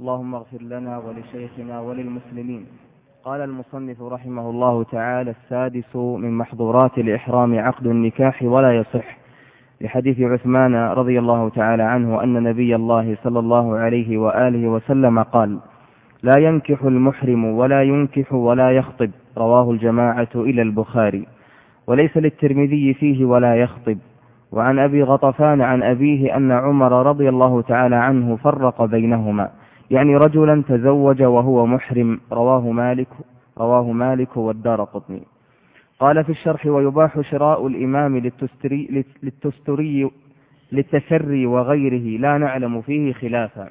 اللهم اغفر لنا ولشيخنا وللمسلمين. قال المصنف رحمه الله تعالى السادس من محظورات الإحرام عقد النكاح ولا يصح. لحديث عثمان رضي الله تعالى عنه أن نبي الله صلى الله عليه وآله وسلم قال لا ينكح المحرم ولا ينكح ولا يخطب. رواه الجماعة إلى البخاري. وليس للترمذي فيه ولا يخطب. وعن أبي غطفان عن أبيه أن عمر رضي الله تعالى عنه فرق بينهما. يعني رجلا تزوج وهو محرم. رواه مالك رواه مالك والدار قطني. قال في الشرح ويباح شراء الإماء للتستري, للتستري للتسري وغيره. لا نعلم فيه خلافا.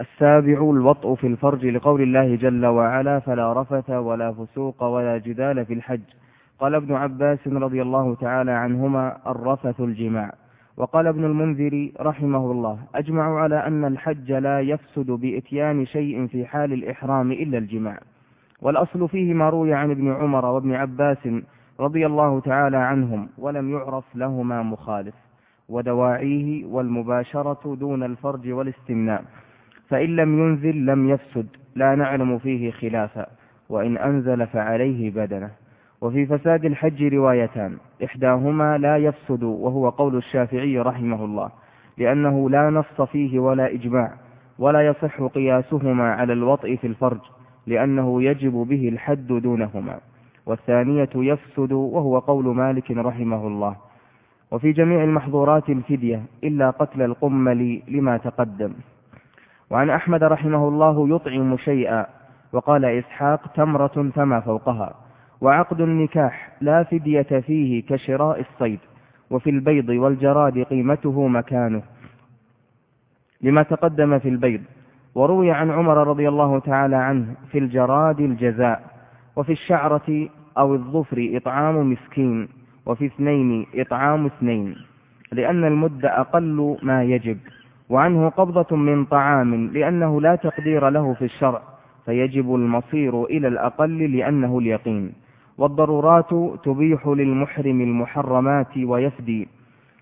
السابع الوطء في الفرج لقول الله جل وعلا فلا رفث ولا فسوق ولا جدال في الحج. قال ابن عباس رضي الله تعالى عنهما الرفث الجماع. وقال ابن المنذر رحمه الله أجمع على أن الحج لا يفسد بإتيان شيء في حال الإحرام إلا الجماع. والأصل فيه ما روي عن ابن عمر وابن عباس رضي الله تعالى عنهم ولم يعرف لهما مخالف ودواعيه والمباشرة دون الفرج والاستمناء فإن لم ينزل لم يفسد لا نعلم فيه خلافا وإن أنزل فعليه بدنة. وفي فساد الحج روايتان. إحداهما لا يفسد وهو قول الشافعي رحمه الله لأنه لا نص فيه ولا إجماع ولا يصح قياسهما على الوطء في الفرج لأنه يجب به الحد دونهما. والثانية يفسد وهو قول مالك رحمه الله. وفي جميع المحظورات الفدية إلا قتل القمل لما تقدم. وعن أحمد رحمه الله يطعم شيئا وقال إسحاق تمرة فما فوقها. وعقد النكاح لا فدية فيه كشراء الصيد وفي البيض والجراد قيمته مكانه. لما تقدم في البيض وروي عن عمر رضي الله تعالى عنه في الجراد الجزاء وفي الشعرة أو الظفر إطعام مسكين وفي اثنين إطعام اثنين لأن المد أقل ما يجب وعنه قبضة من طعام لأنه لا تقدير له في الشرع فيجب المصير إلى الأقل لأنه اليقين. والضرورات تبيح للمحرم المحرمات ويفدي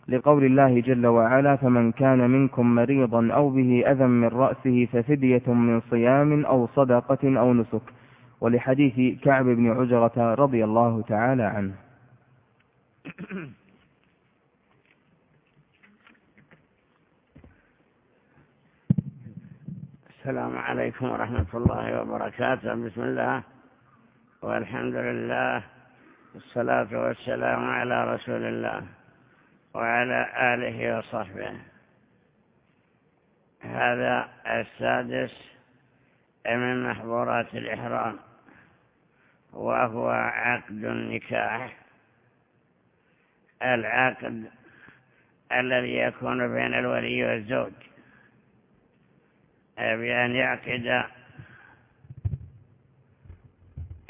لقول الله جل وعلا فمن كان منكم مريضا أو به أذى من رأسه ففدية من صيام أو صدقة أو نسك. ولحديث كعب بن عجرة رضي الله تعالى عنه. السلام عليكم ورحمة الله وبركاته. بسم الله. والحمد لله والصلاة والسلام على رسول الله وعلى آله وصحبه. هذا السادس من محظورات الإحرام وهو عقد النكاح. العقد الذي يكون بين الولي والزوج بأن يعقد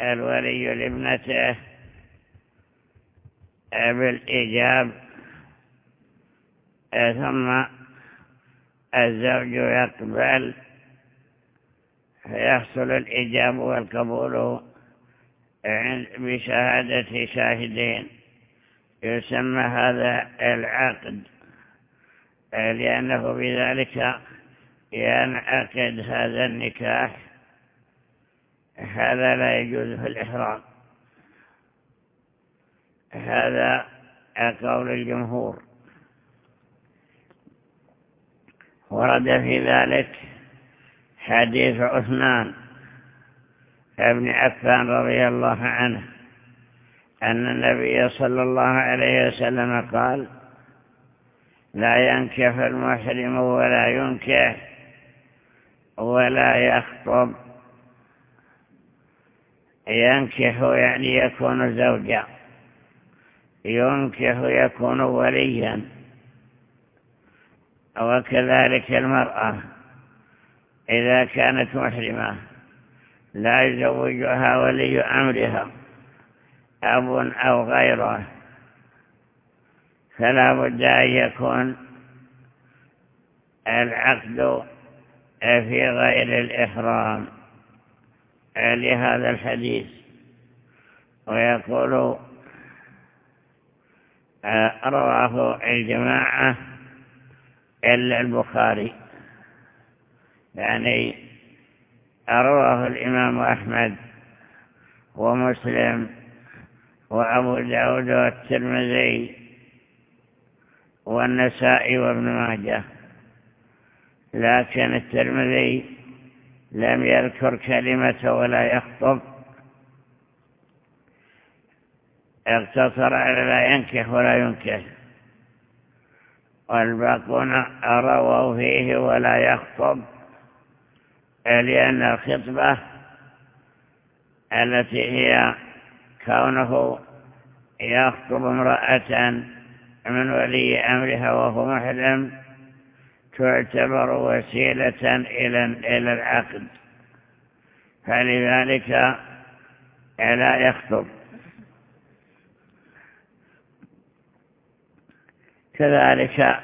الولي لابنته. بالإيجاب ثم الزوج يقبل. فيحصل الإجاب والقبول بشهادة شاهدين. يسمى هذا العقد. لأنه بذلك ينعقد هذا النكاح. هذا لا يجوز في الإحرام. هذا قول الجمهور. ورد في ذلك حديث عثمان ابن عفان رضي الله عنه أن النبي صلى الله عليه وسلم قال لا ينكح المحرم ولا ينكح ولا يخطب ينكح يعني يكون زوجا. ينكح يكون وليا. وكذلك المرأة. إذا كانت محرمة لا يزوجها ولي أمرها أب أو غيره. فلا بد أن يكون العقد في غير الإحرام. لهذا الحديث ويقول رواه الجماعة إلا البخاري. يعني رواه الإمام أحمد ومسلم وأبو داود والترمذي والنسائي وابن ماجه. لكن الترمذي لم يذكر كلمة ولا يخطب. اقتصر على لا ينكح ولا ينكح. والباقون رووا فيه ولا يخطب. لأن الخطبة التي هي كونه يخطب امرأة من ولي أمرها وهو محرم تعتبر وسيلة إلى العقد فلذلك لا يخطب. كذلك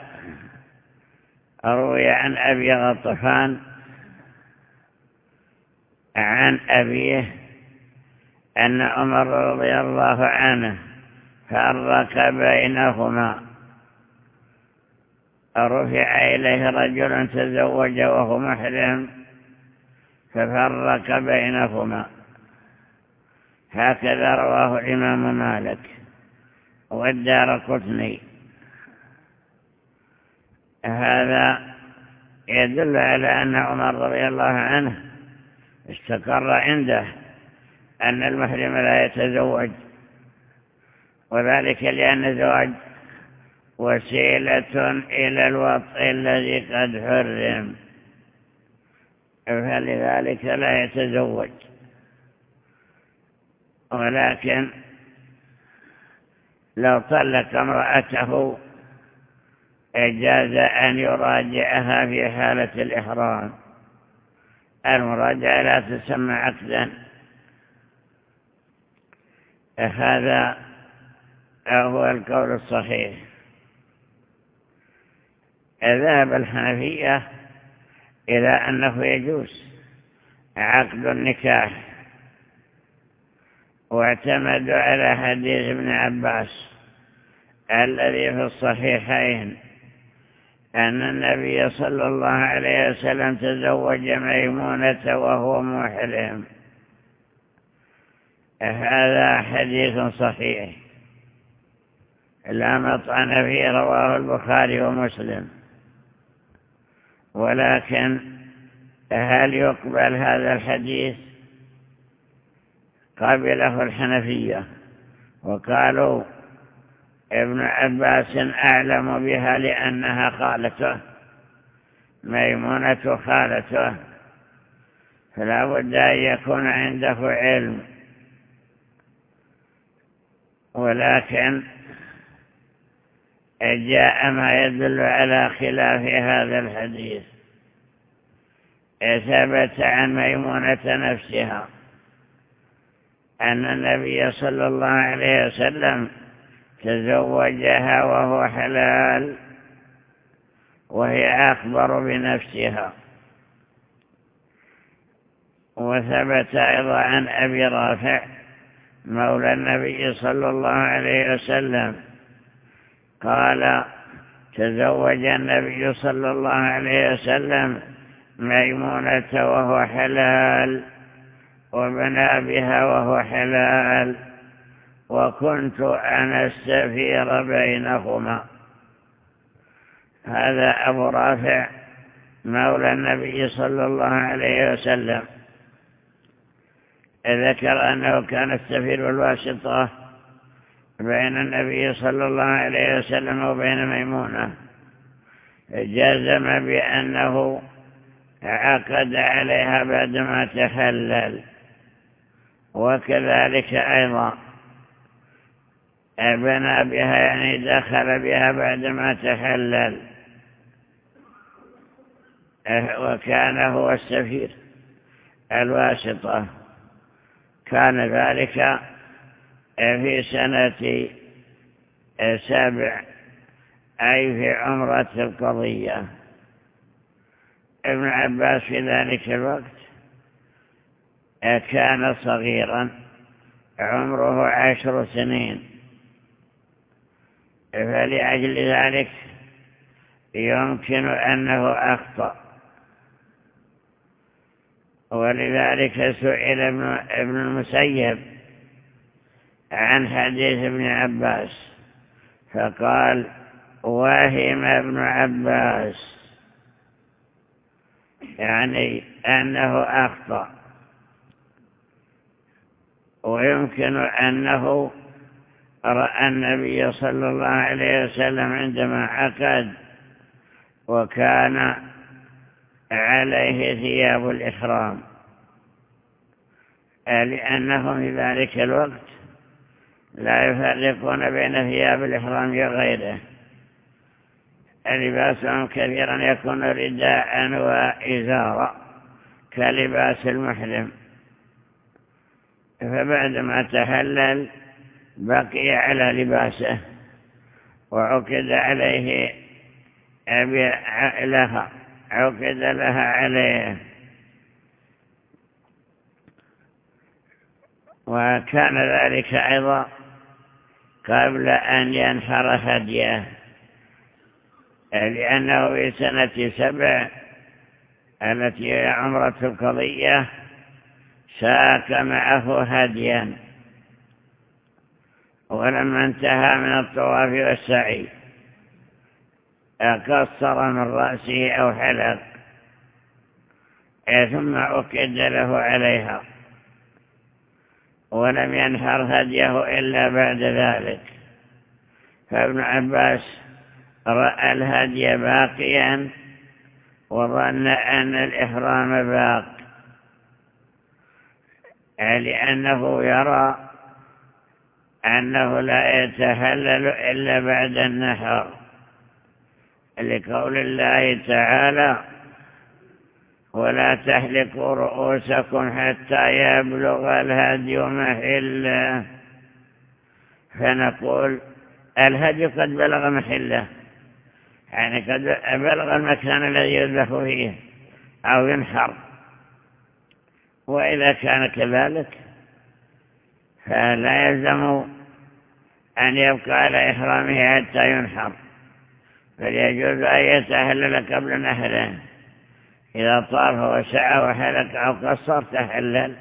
روي عن أبي غطفان عن أبيه أن عمر رضي الله عنه فرق بينهما. رفع إليه رجل تزوج وهو محرم ففرق بينهما. هكذا رواه الإمام مالك والدار قطني. هذا يدل على أن عمر رضي الله عنه استقر عنده أن المحرم لا يتزوج وذلك لأن الزواج وسيلة إلى الوطء الذي قد حرم. فلذلك لا يتزوج. ولكن لو طلق امرأته إجاز أن يراجعها في حالة الإحرام. المراجعة لا تسمى عقدا. هذا هو القول الصحيح. ذهب الحنفية إلى أنه يجوز عقد النكاح. واعتمدوا على حديث ابن عباس الذي في الصحيحين أن النبي صلى الله عليه وسلم تزوج ميمونة وهو محرم. هذا حديث صحيح. لا مطعن فيه رواه البخاري ومسلم. ولكن هل يقبل هذا الحديث؟ قبله الحنفية وقالوا ابن عباس أعلم بها لأنها خالته ميمونة خالته فلا بد أن يكون عنده علم. ولكن جاء ما يدل على خلاف هذا الحديث. ثبت عن ميمونة نفسها أن النبي صلى الله عليه وسلم تزوجها وهو حلال وهي أخبر بنفسها. وثبت أيضا عن أبي رافع مولى النبي صلى الله عليه وسلم قال تزوج النبي صلى الله عليه وسلم ميمونة وهو حلال وبنى بها وهو حلال وكنت أنا السفير بينهما. هذا أبو رافع مولى النبي صلى الله عليه وسلم. ذكر أنه كان السفير والواسطة بين النبي صلى الله عليه وسلم وبين ميمونة. جزم بأنه عقد عليها بعدما تخلل وكذلك أيضا بنى بها يعني دخل بها بعدما تحلل. وكان هو السفير الواسطة. كان ذلك في سنة سابع أي في عمرة القضية. ابن عباس في ذلك الوقت كان صغيرا عمره عشر سنين. فلأجل ذلك يمكن أنه أخطأ. ولذلك سئل ابن المسيب عن حديث ابن عباس فقال وهم ابن عباس. يعني أنه أخطأ. ويمكن أنه رأى النبي صلى الله عليه وسلم عندما عقد وكان عليه ثياب الإحرام. لأنهم في ذلك الوقت لا يفرقون بين ثياب الإحرام وغيره. لباسهم كثيرا يكون رداء وإزارا كلباس المحرم. فبعدما تهلل بقي على لباسه وعقد عليه لها عقد لها عليه. وكان ذلك أيضا قبل أن ينحر هديه لأنه في سنة سبع التي هي عمرة القضية ساك معه هديا ولما انتهى من الطواف والسعي قصر من رأسه أو حلق ثم أكد له عليها. ولم ينحر هديه إلا بعد ذلك. فابن عباس رأى الهدي باقيا وظن أن الإحرام باق لأنه يرى أنه لا يتهلل إلا بعد النحر لقول الله تعالى ولا تحلقوا رؤوسكم حتى يبلغ الهدي محله فنقول الهدي قد بلغ محله يعني قد بلغ المكان الذي يذبح فيه أو ينحر. وإذا كان كذلك فلا يلزم أن يبقى على إحرامه حتى ينحر. بل يجوز أن يتهلل قبل نهره إذا طاف وسعى وحلق أو قصر تحلل.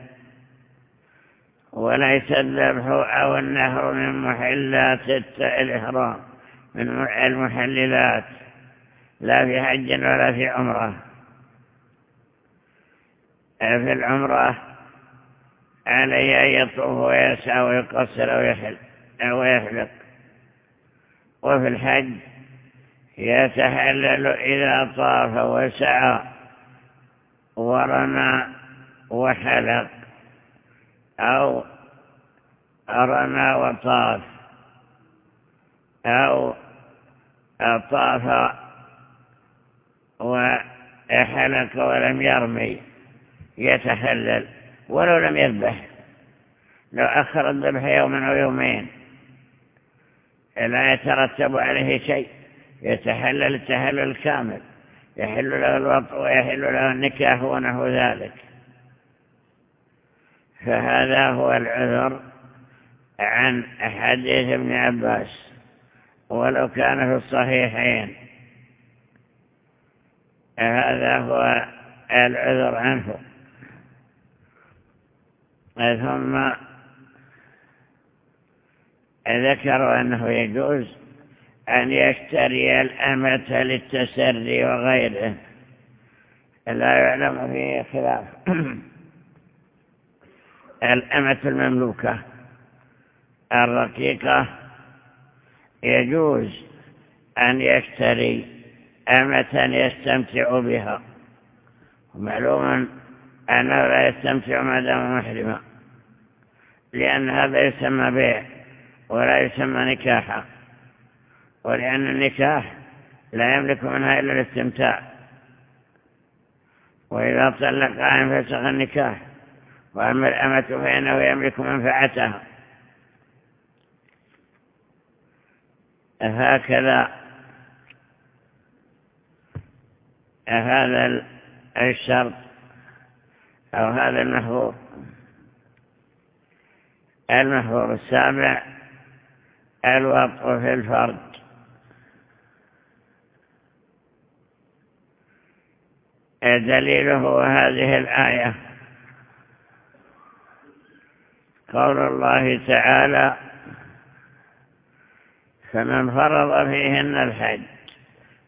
وليس الذبح أو النهر من محلات الإحرام من المحللات. لا في حج ولا في عمرة. في العمرة عليه أن يطوف ويسعى ويقصر أو يحل أو يحلق وفي الحج يتحلل إذا طاف وسعى ورمى وحلق أو رمى وطاف أو طاف وحلق ولم يرمي يتحلل ولو لم يذبح. لو أخر الذبح يوما أو يومين. لا يترتب عليه شيء. يتحلل التحلل الكامل. يحل له الوطء ويحل له النكاح ونحو ذلك. فهذا هو العذر عن حديث ابن عباس ولو كان في الصحيحين. هذا هو العذر عنه. ثم ذكروا أنه يجوز أن يشتري الأمة للتسري وغيره. لا يعلم فيه خلاف. الأمة المملوكة الرقيقة يجوز أن يشتري أمة يستمتع بها. معلوم أنه لا يستمتع ما دام محرما لأن هذا يسمى بيع ولا يسمى نكاحا. ولأن النكاح لا يملك منها إلا الاستمتاع. وإذا طلق عن فسخ النكاح وأما الأمة فإنه يملك منفعتها هكذا هذا الشرط أو هذا المحظور. المحظور السابع الوطء في الفرد دليله هذه الآية. قول الله تعالى فمن فرض فيهن الحج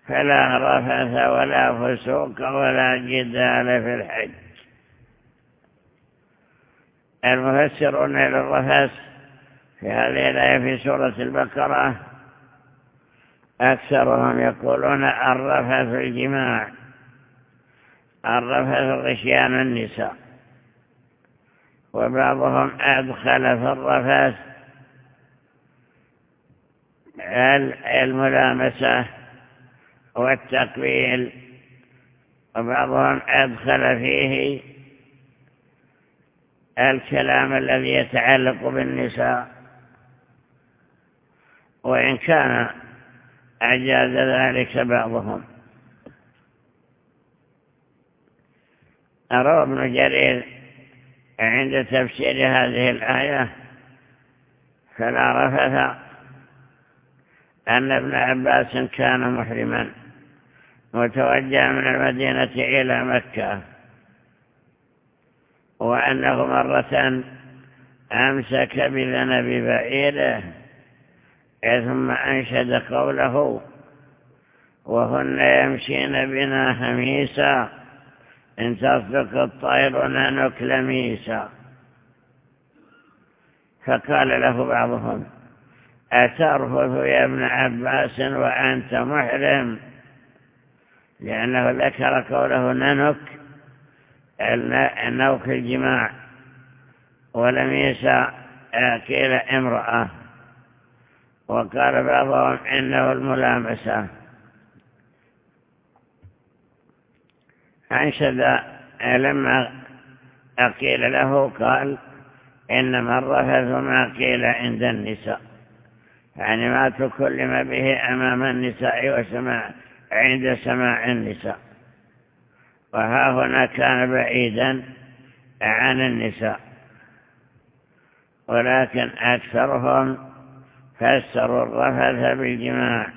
فلا رفث ولا فسوق ولا جدال في الحج. المفسرون للرفث في هذه الآية في سورة البقرة أكثرهم يقولون الرفث الجماع. الرفث غشيان النساء. وبعضهم أدخل في الرفث الملامسة والتقبيل. وبعضهم أدخل فيه الكلام الذي يتعلق بالنساء. وإن كان أجاز ذلك بعضهم. أروى ابن جرير عند تفسير هذه الآية فلا رفث أن ابن عباس كان محرما متوجه من المدينة إلى مكة وأنه مرة أمسك بذنب بعيره ثم أنشد قوله وهن يمشين بنا هميسا إن تصدق الطير ننك لميسا. فقال له بعضهم أترفث يا ابن عباس وأنت محرم؟ لأنه ذكر قوله ننك النوك الجماع ولم يسع قيل امرأة. وقال بعضهم إنه الملامسة. أنشد لما أقيل له قال إنما الرفث ما قيل عند النساء. يعني ما تكلم به أمام النساء وسماع عند سماع النساء. وها هنا كان بعيدا عن النساء. ولكن أكثرهم فسروا الرفث بالجماع.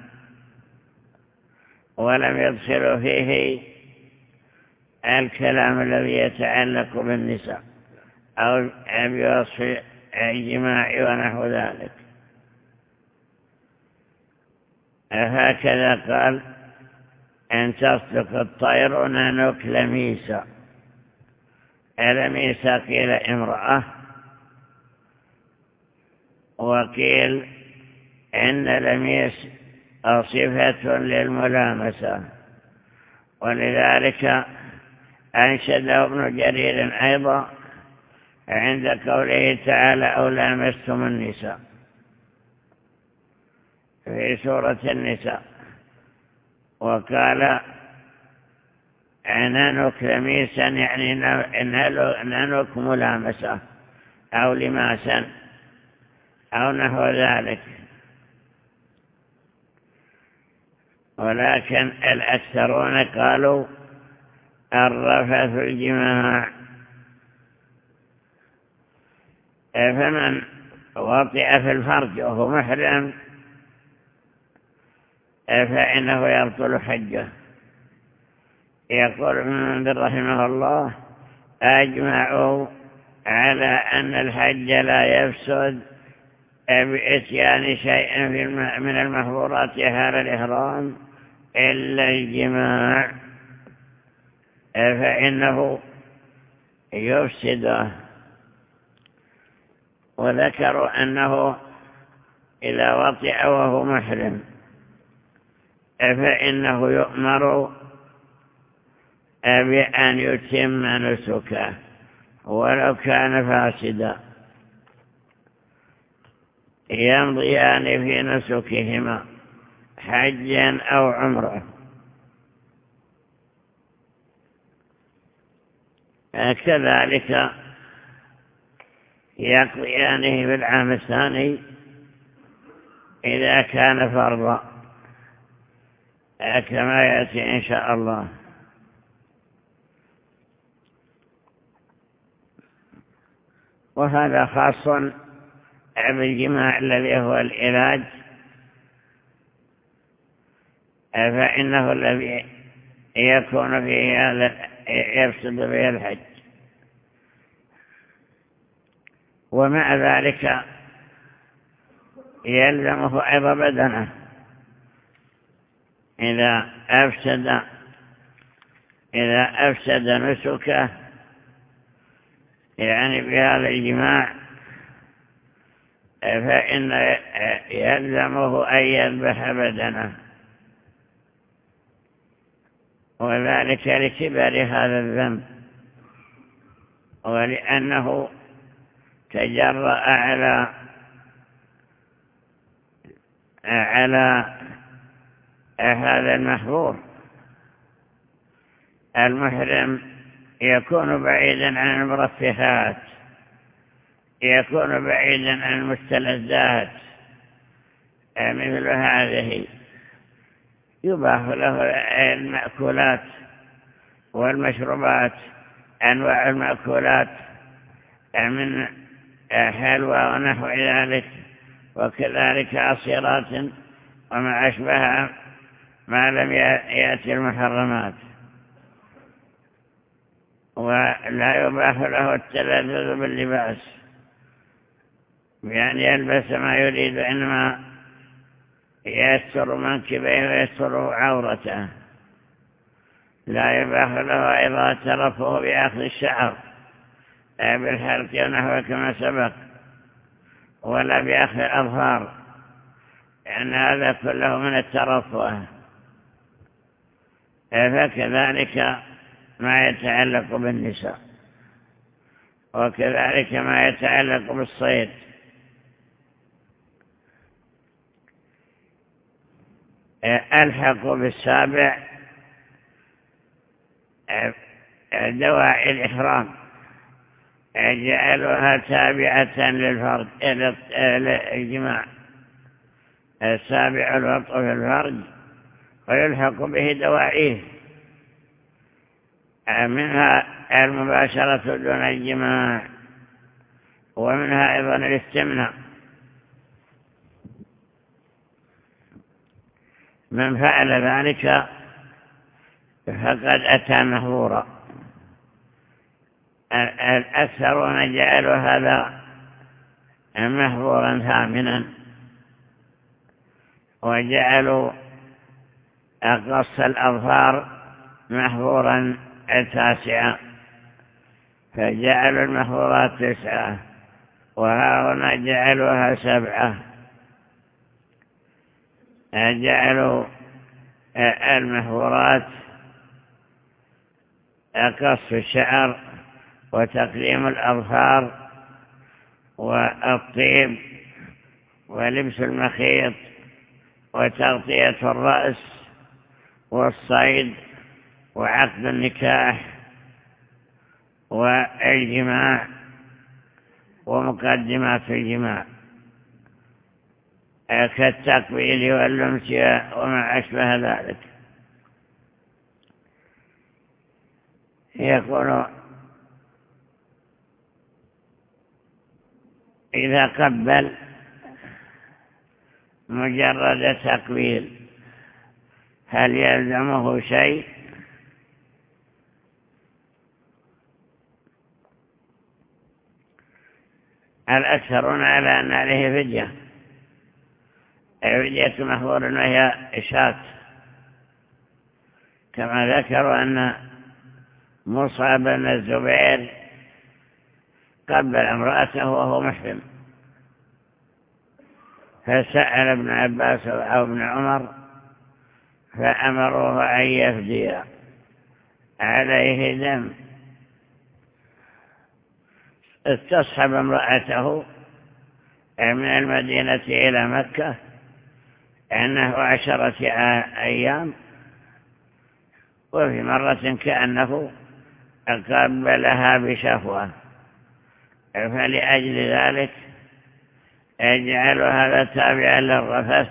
ولم يدخلوا فيه الكلام الذي يتعلق بالنساء أو بوصف الجماع ونحو ذلك. هكذا قال أن تصدق الطير ننك لميسا لميسا قيل امرأة. وقيل إن لميس صفة للملامسة. ولذلك أنشده ابن جرير أيضا عند قوله تعالى أو لامستم النساء في سورة النساء وقال نانك لميسا يعني نانك ملامسة أو لماسا أو نحو ذلك ولكن الأكثرون قالوا الرفث الجماع. فمن وطئ في الفرج وهو محرم فإنه يبطل حجه. يقول ابن رحمه الله أجمعوا على أن الحج لا يفسد بإتيان شيء من المحظورات حال الإحرام إلا الجماع. فإنه يفسده وذكروا أنه إذا وطئ وهو محرم. فإنه يؤمر بأن يتم نسكه ولو كان فاسدا. يمضيان في نسكهما حجا أو عمرة. كذلك يقضيانه في العام الثاني إذا كان فرضا كما يأتي إن شاء الله. وهذا خاص بالجماع الذي هو العلاج. فإنه الذي يكون فيه يفسد به الحج. ومع ذلك يلزمه أيضا بدنه إذا أفسد إذا أفسد نسكه يعني بهذا الجماع فإن يلزمه أن يذبح بدنه. وذلك لكبر هذا الذنب ولأنه تجرأ على على هذا المحظور المحرم يكون بعيدا عن المرفهات يكون بعيدا عن المستلذات. مثل هذه يباح له المأكولات والمشروبات أنواع المأكولات من حلوى ونحو ذلك وكذلك عصيرات وما أشبه ما لم يأتي المحرمات. ولا يباح له التلذذ باللباس بأن يلبس ما يريد إنما يستر منكبيه ويستر عورته. لا يباح له أيضا الترفه بأخذ الشعر. بالحلق ونحو كما سبق ولا بأخذ الأظهار لأن هذا كله من الترفه. فكذلك ما يتعلق بالنساء وكذلك ما يتعلق بالصيد. ألحق بالسابع دواعي الإحرام. جعلها تابعة للفرد الجماع السابع الوطء في الفرج ويلحق به دواعيه منها المباشرة دون الجماع ومنها أيضا الاستمناء. من فعل ذلك فقد أتى مهورا الأكثرون جعلوا هذا مهورا ثامنا. وجعلوا أقص الأظفار محظورا تاسعا فجعلوا المحظورات تسعة وهنا جعلوها سبعة. جعلوا المحظورات قص الشعر وتقليم الأظفار والطيب ولبس المخيط وتغطية الرأس والصيد وعقد النكاح والجماع ومقدمات الجماع. كالتقبيل واللمس وما أشبه ذلك. يقول إذا قبل مجرد تقبيل هل يلزمه شيء؟ الأكثرون على أن عليه فدية. فدية محظور وهي إشاة كما ذكروا أن مصعب بن الزبير قبل امرأته وهو محرم فسأل ابن عباس أو ابن عمر فأمروه أن يفدي عليه دم. استصحب امرأته من المدينة إلى مكة أنه عشرة أيام وفي مرة كأنه قبلها بشفوة فلأجل ذلك يجعل هذا تابعا للرفث.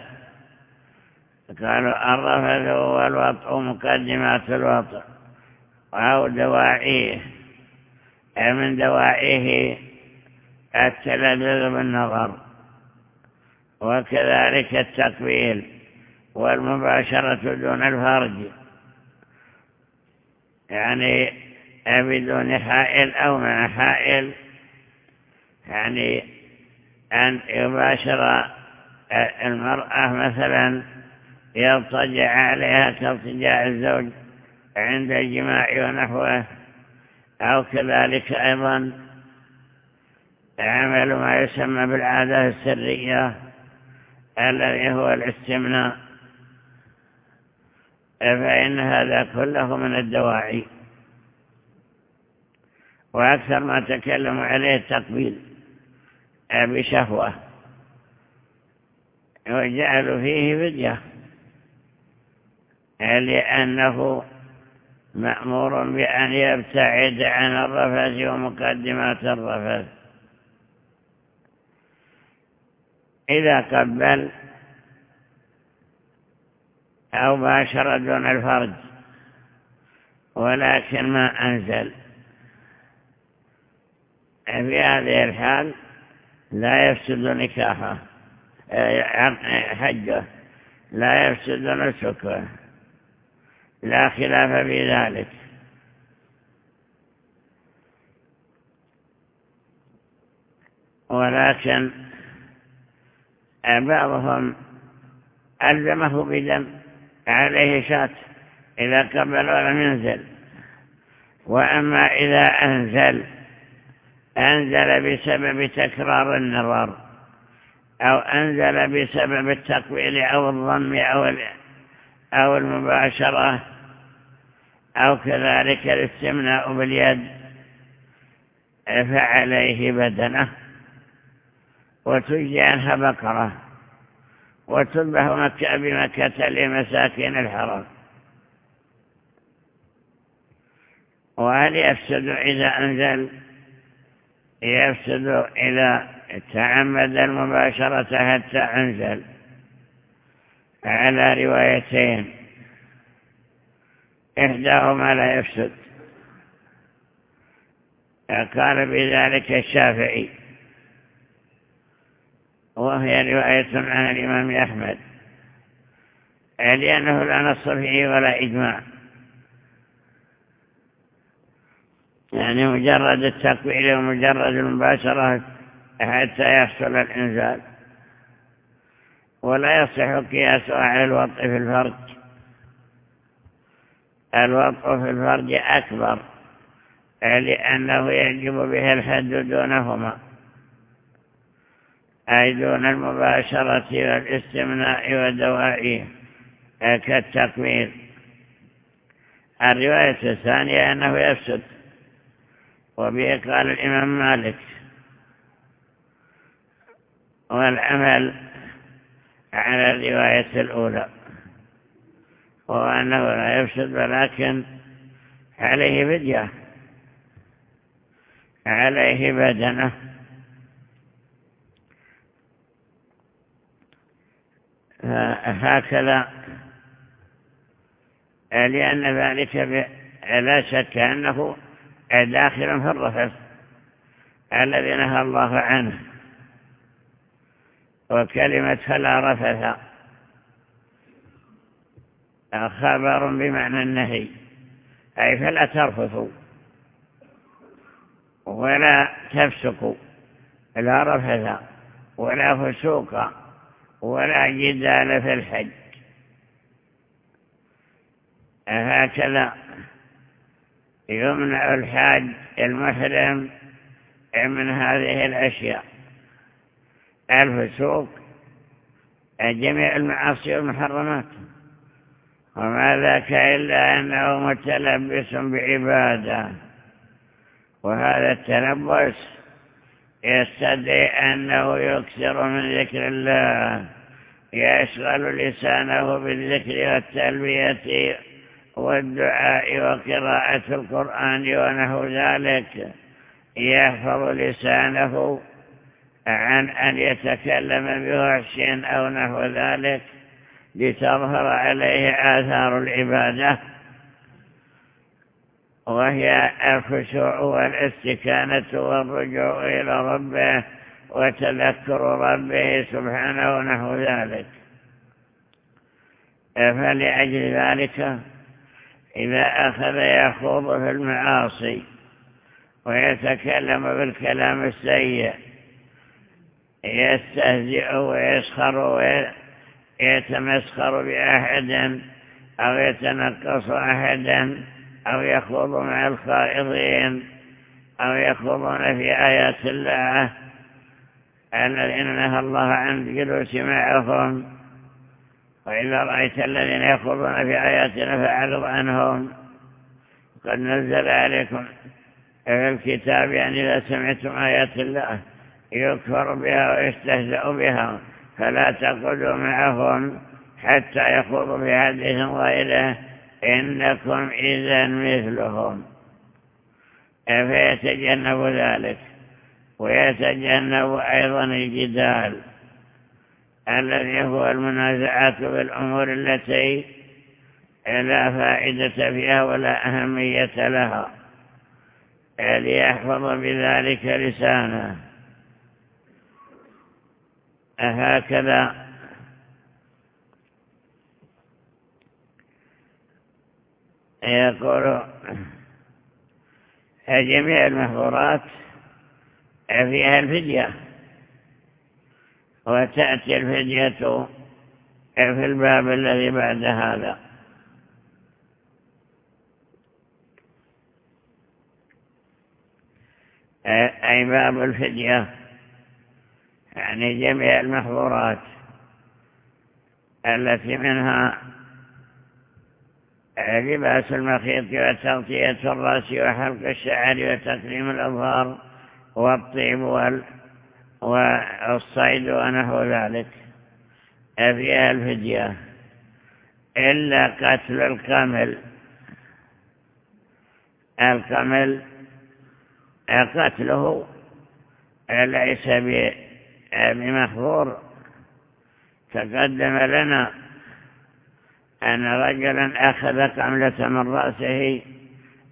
قالوا الرفث هو الوطء مقدمات الوطء أو دواعيه من دواعيه التلذذ بالنظر وكذلك التقبيل والمباشرة دون الفرج. يعني بدون حائل أو مع حائل يعني أن يباشر المرأة مثلا يضطجع عليها كارتجاع الزوج عند الجماع ونحوه أو كذلك أيضا عمل ما يسمى بالعادة السرية الذي هو الاستمناء. فإن هذا كله من الدواعي وأكثر ما تكلم عليه التقبيل. بشهوة وجعلوا فيه فدية. لأنه مأمور بأن يبتعد عن الرفث ومقدمات الرفث. إذا قبل أو باشر دون الفرج ولكن ما أنزل. في هذه الحال لا يفسد نكاحه. حجه. لا يفسد نسكه. لا خلاف في ذلك. ولكن بعضهم ألزمه بدم عليه شات إذا قبل ولم ينزل. وأما إذا أنزل أنزل بسبب تكرار النظر أو أنزل بسبب التقبيل أو الضم أو, أو المباشرة أو كذلك الاستمناء باليد. فعليه بدنه وتجي عنها بقرة وتذبح مكة بمكة لمساكين الحرم. وهل يفسد إذا أنزل؟ يفسد إذا تعمد المباشرة حتى أنزل. على روايتين. إحداهما لا يفسد. قال بذلك الشافعي. وهي رواية عن الإمام أحمد. لأنه لا نص فيه ولا إجماع. يعني مجرد التقبيل ومجرد المباشرة حتى يحصل الإنزال. ولا يصح قياسه على الوطء في الفرج. الوطء في الفرج أكبر لأنه يجب به الحد دونهما أي دون المباشرة والاستمناء ودوائه كالتقمير الرواية الثانية أنه يفسد. وبه قال الإمام مالك. والعمل على الرواية الأولى. وأنه لا يفسد ولكن عليه فدية عليه بدنة. هكذا لأن ذلك لا شك أنه داخل في الرفث الذي نهى الله عنه. وكلمة فلا رفث. خبر بمعنى النهي. أي فلا ترفثوا ولا تفسقوا لا رفث. ولا فسوق. ولا جدال في الحج. هكذا يمنع الحاج المحرم من هذه الأشياء. الفسوق جميع المعاصي والمحرمات. وما ذاك إلا أنه متلبس بعبادة. وهذا التلبس يستدعي أنه يكثر من ذكر الله يشغل لسانه بالذكر والتلبية والدعاء وقراءة القرآن ونحو ذلك يحفظ لسانه عن أن يتكلم بوحش أو نحو ذلك لتظهر عليه آثار العبادة وهي الخشوع والاستكانة والرجوع إلى ربه وتذكر ربه سبحانه ونحو ذلك. فلأجل ذلك إذا أخذ يخوض في المعاصي ويتكلم بالكلام السيء يستهزئ ويسخر ويتمسخر بأحد أو يتنقص أحدا أو يخوض مع الخائضين أو يخوضون في آيات الله الذين نهى الله عن الجلوس معهم وإذا رأيت الذين يخوضون في آياتنا فأعرض عنهم. قد نزل عليكم في الكتاب يعني إذا سمعتم آيات الله يكفر بها ويستهزأ بها فلا تقعدوا معهم حتى يخوضوا في حديث غيره إنكم إذا مثلهم. فيتجنب ذلك؟ ويتجنب أيضا الجدال. الذي هو المنازعات بالأمور التي لا فائدة فيها ولا أهمية لها. ليحفظ بذلك لسانه. هكذا يقول جميع المحظورات فيها الفدية. وتأتي الفدية في الباب الذي بعد هذا. أي باب الفدية؟ يعني جميع المحظورات التي منها لباس المخيط وتغطية الرأس وحلق الشعر وتكريم الأظهار والطيب والصيد ونحو ذلك. فيها الفدية إلا قتل القمل القمل قتله ليس بمحظور. تقدم لنا أن رجلا أخذ قملة من رأسه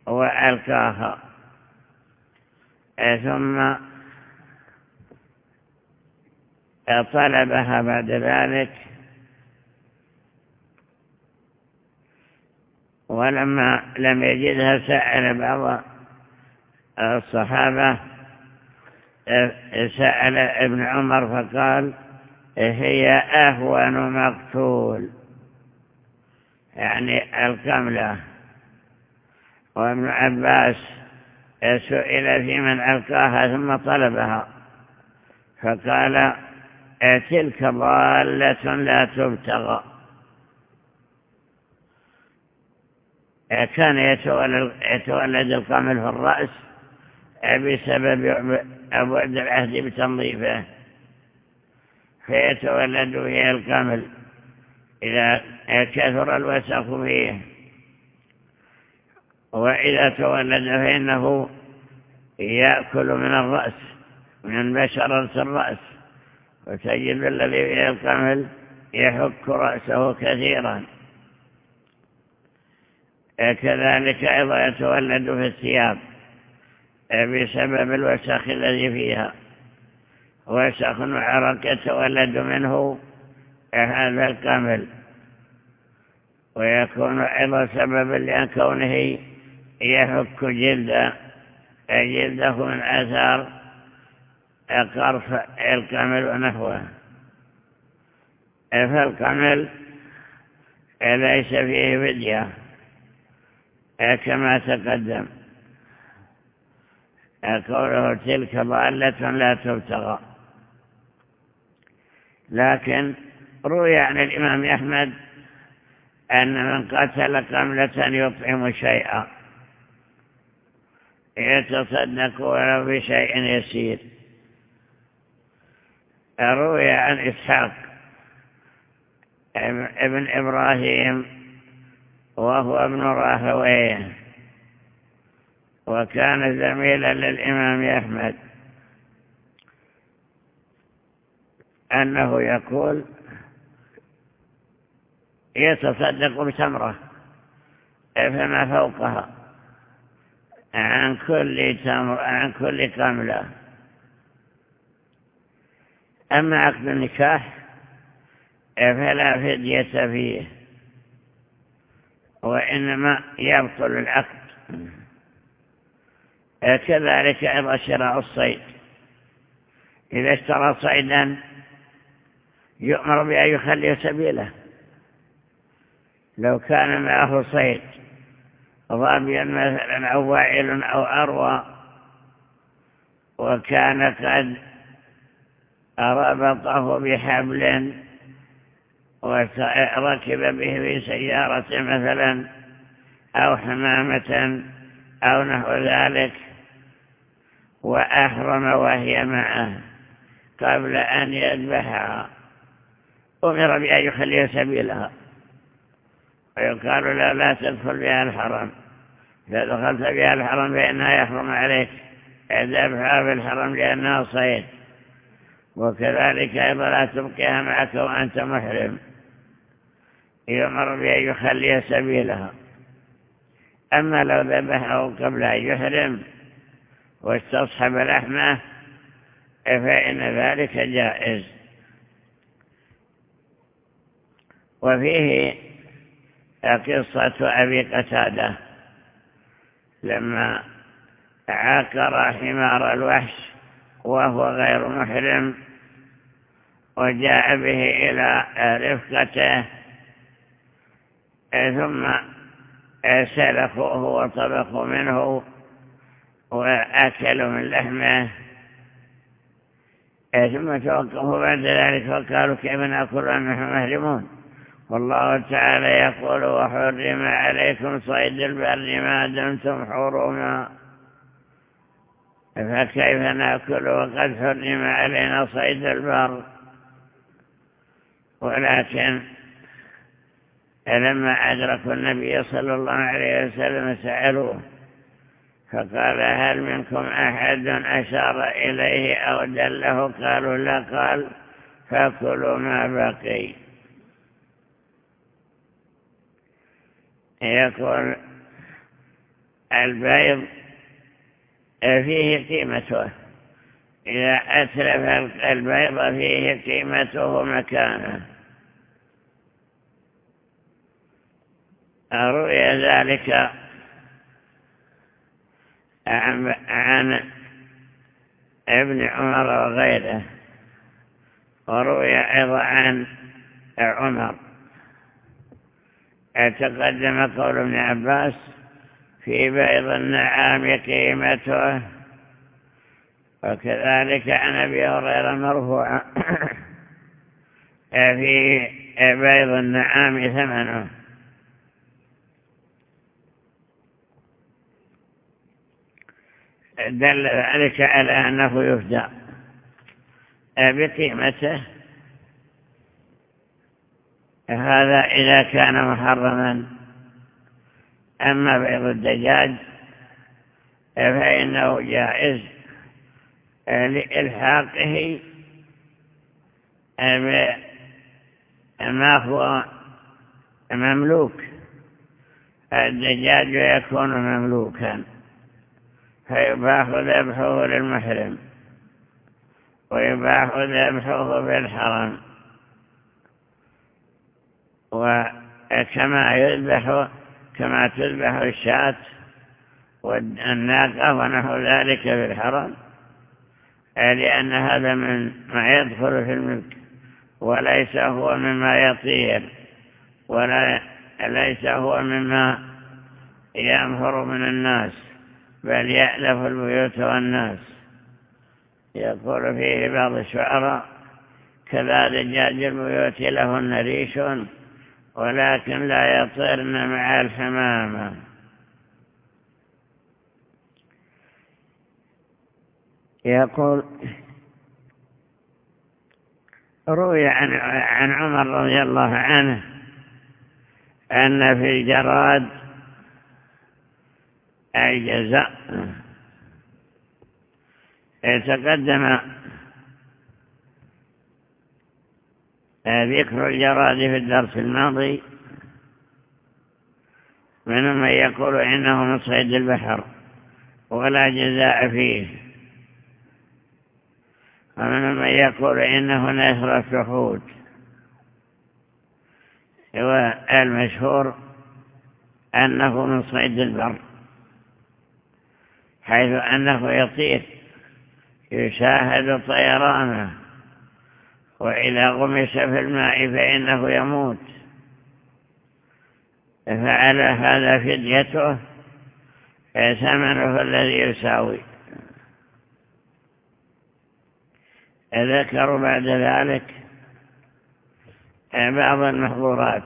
وألقاها. ثم طلبها بعد ذلك. ولما لم يجدها سأل بعض الصحابة سأل ابن عمر فقال هي أهون مقتول. يعني الكملة وابن عباس سئل في من ألقاها ثم طلبها فقال تلك ضالة لا تبتغى. كان يتولد القمل في الرأس بسبب بعد العهد بتنظيفه. فيتولد به القمل إذا كثر الوسخ فيه. وإذا تولد فإنه يأكل من الرأس من بشرة الرأس. وتجد الذي فيه القمل يحك رأسه كثيرا. كذلك أيضا يتولد في الثياب بسبب الوسخ الذي فيها. وسخ وعرق يتولد منه هذا الكامل. ويكون أيضا سببا لأن كونه يحك جلد جلده من أثار قرف الكامل ونحوه. فالكامل ليس فيه فدية كما تقدم قوله تلك ضالة لا تبتغى. لكن روي عن الإمام أحمد أن من قتل قملة يطعم شيئا. يتصدق ولو بشيء يسير. روي عن إسحاق ابن إبراهيم وهو ابن راهويه وكان زميلا للإمام أحمد. أنه يقول يتصدق بتمرة. فما فوقها. عن كل تمر عن كل كاملة أما عقد النكاح فلا فدية فيه وإنما يبطل العقد. كذلك أيضا شراء الصيد. إذا اشترى صيدا يؤمر بأن يخلي سبيله. لو كان معه صيد ظابيا مثلا أو واعل أو أروى وكان قد ربطه بحبل وركب به في سيارة مثلا أو حمامة أو نحو ذلك وأحرم وهي معه قبل أن يذبحها. أمر بأن يخلي سبيلها. ويقال لا لا تدخل بها الحرم. إذا دخلت بها الحرم فإنها يحرم عليك. ذبحها في الحرم لأنها صيد. وكذلك أيضا لا تبقيها معك وأنت محرم. يؤمر بأن يخلي سبيلها. أما لو ذبحه قبل أن يحرم واستصحب لحمه فإن ذلك جائز. وفيه قصة أبي قتادة لما عاكر حمار الوحش وهو غير محرم وجاء به إلى رفقته ثم سلخوه وطبخوا منه وأكلوا من لحمه ثم توقفوا بعد ذلك وقالوا كيف نأكل ونحن مهرمون والله تعالى يقول وحرم عليكم صيد البر ما دمتم حرما فكيف نأكل وقد حرم علينا صيد البر؟ ولكن لما أدركوا النبي صلى الله عليه وسلم سألوه فقال هل منكم أحد أشار إليه أو دله؟ قالوا لا. قال فكلوا ما بقي. يقول البيض فيه قيمته. إذا أتلف البيض فيه قيمته مكانه. روي ذلك عن ابن عمر وغيره. وروي أيضا عن عمر. تقدم قول ابن عباس في بيض النعام قيمته وكذلك عن أبي هريرة مرفوعا. في بيض النعام ثمنه. دل ذلك على أنه يفدى. بقيمته. هذا إذا كان محرما. أما بيض الدجاج فإنه جائز لإلحاقه ما هو مملوك. الدجاج يكون مملوكا فيباح ذبحه للمحرم ويباح ذبحه في الحرم وكما يذبح كما تذبح الشاة والناقة ونحو ذلك في الحرم لأن هذا من ما يدخل في الملك وليس هو مما يطير ولا ليس هو مما ينفر من الناس بل يألف البيوت والناس. يقول فيه بعض الشعراء كذا دجاج البيوت لهن ريش ولكن لا يطيرن مع الحمامة. يقول روي عن, عن عمر رضي الله عنه أن في الجراد أي جزاء يتقدم ذكر الجراد في الدرس الماضي. من من يقول إنه من صيد البحر ولا جزاء فيه. ومن من يقول إنه نثر السحوت والمشهور أنه من صيد البر حيث أنه يطير يشاهد طيرانه. وإذا غمس في الماء فإنه يموت. فعلى هذا فديته ثمنه الذي يساوي. ذكروا بعد ذلك بعض المحظورات.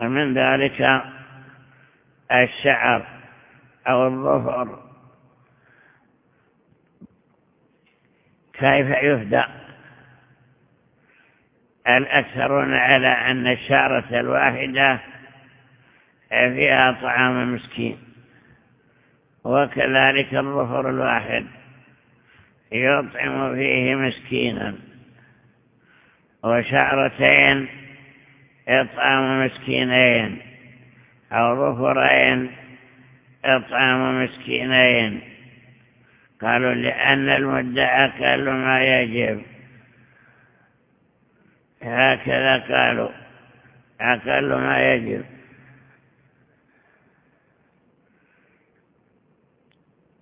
ومن ذلك الشعر أو الظفر. كيف يفدى الأكثرون على أن الشعرة الواحدة فيها طعام مسكين وكذلك الظفر الواحد يطعم فيه مسكينا وشعرتين إطعام مسكينين أو ظفرين إطعام مسكينين. قالوا لأن المدعى أكل ما يجب. هكذا قالوا أكل ما يجب.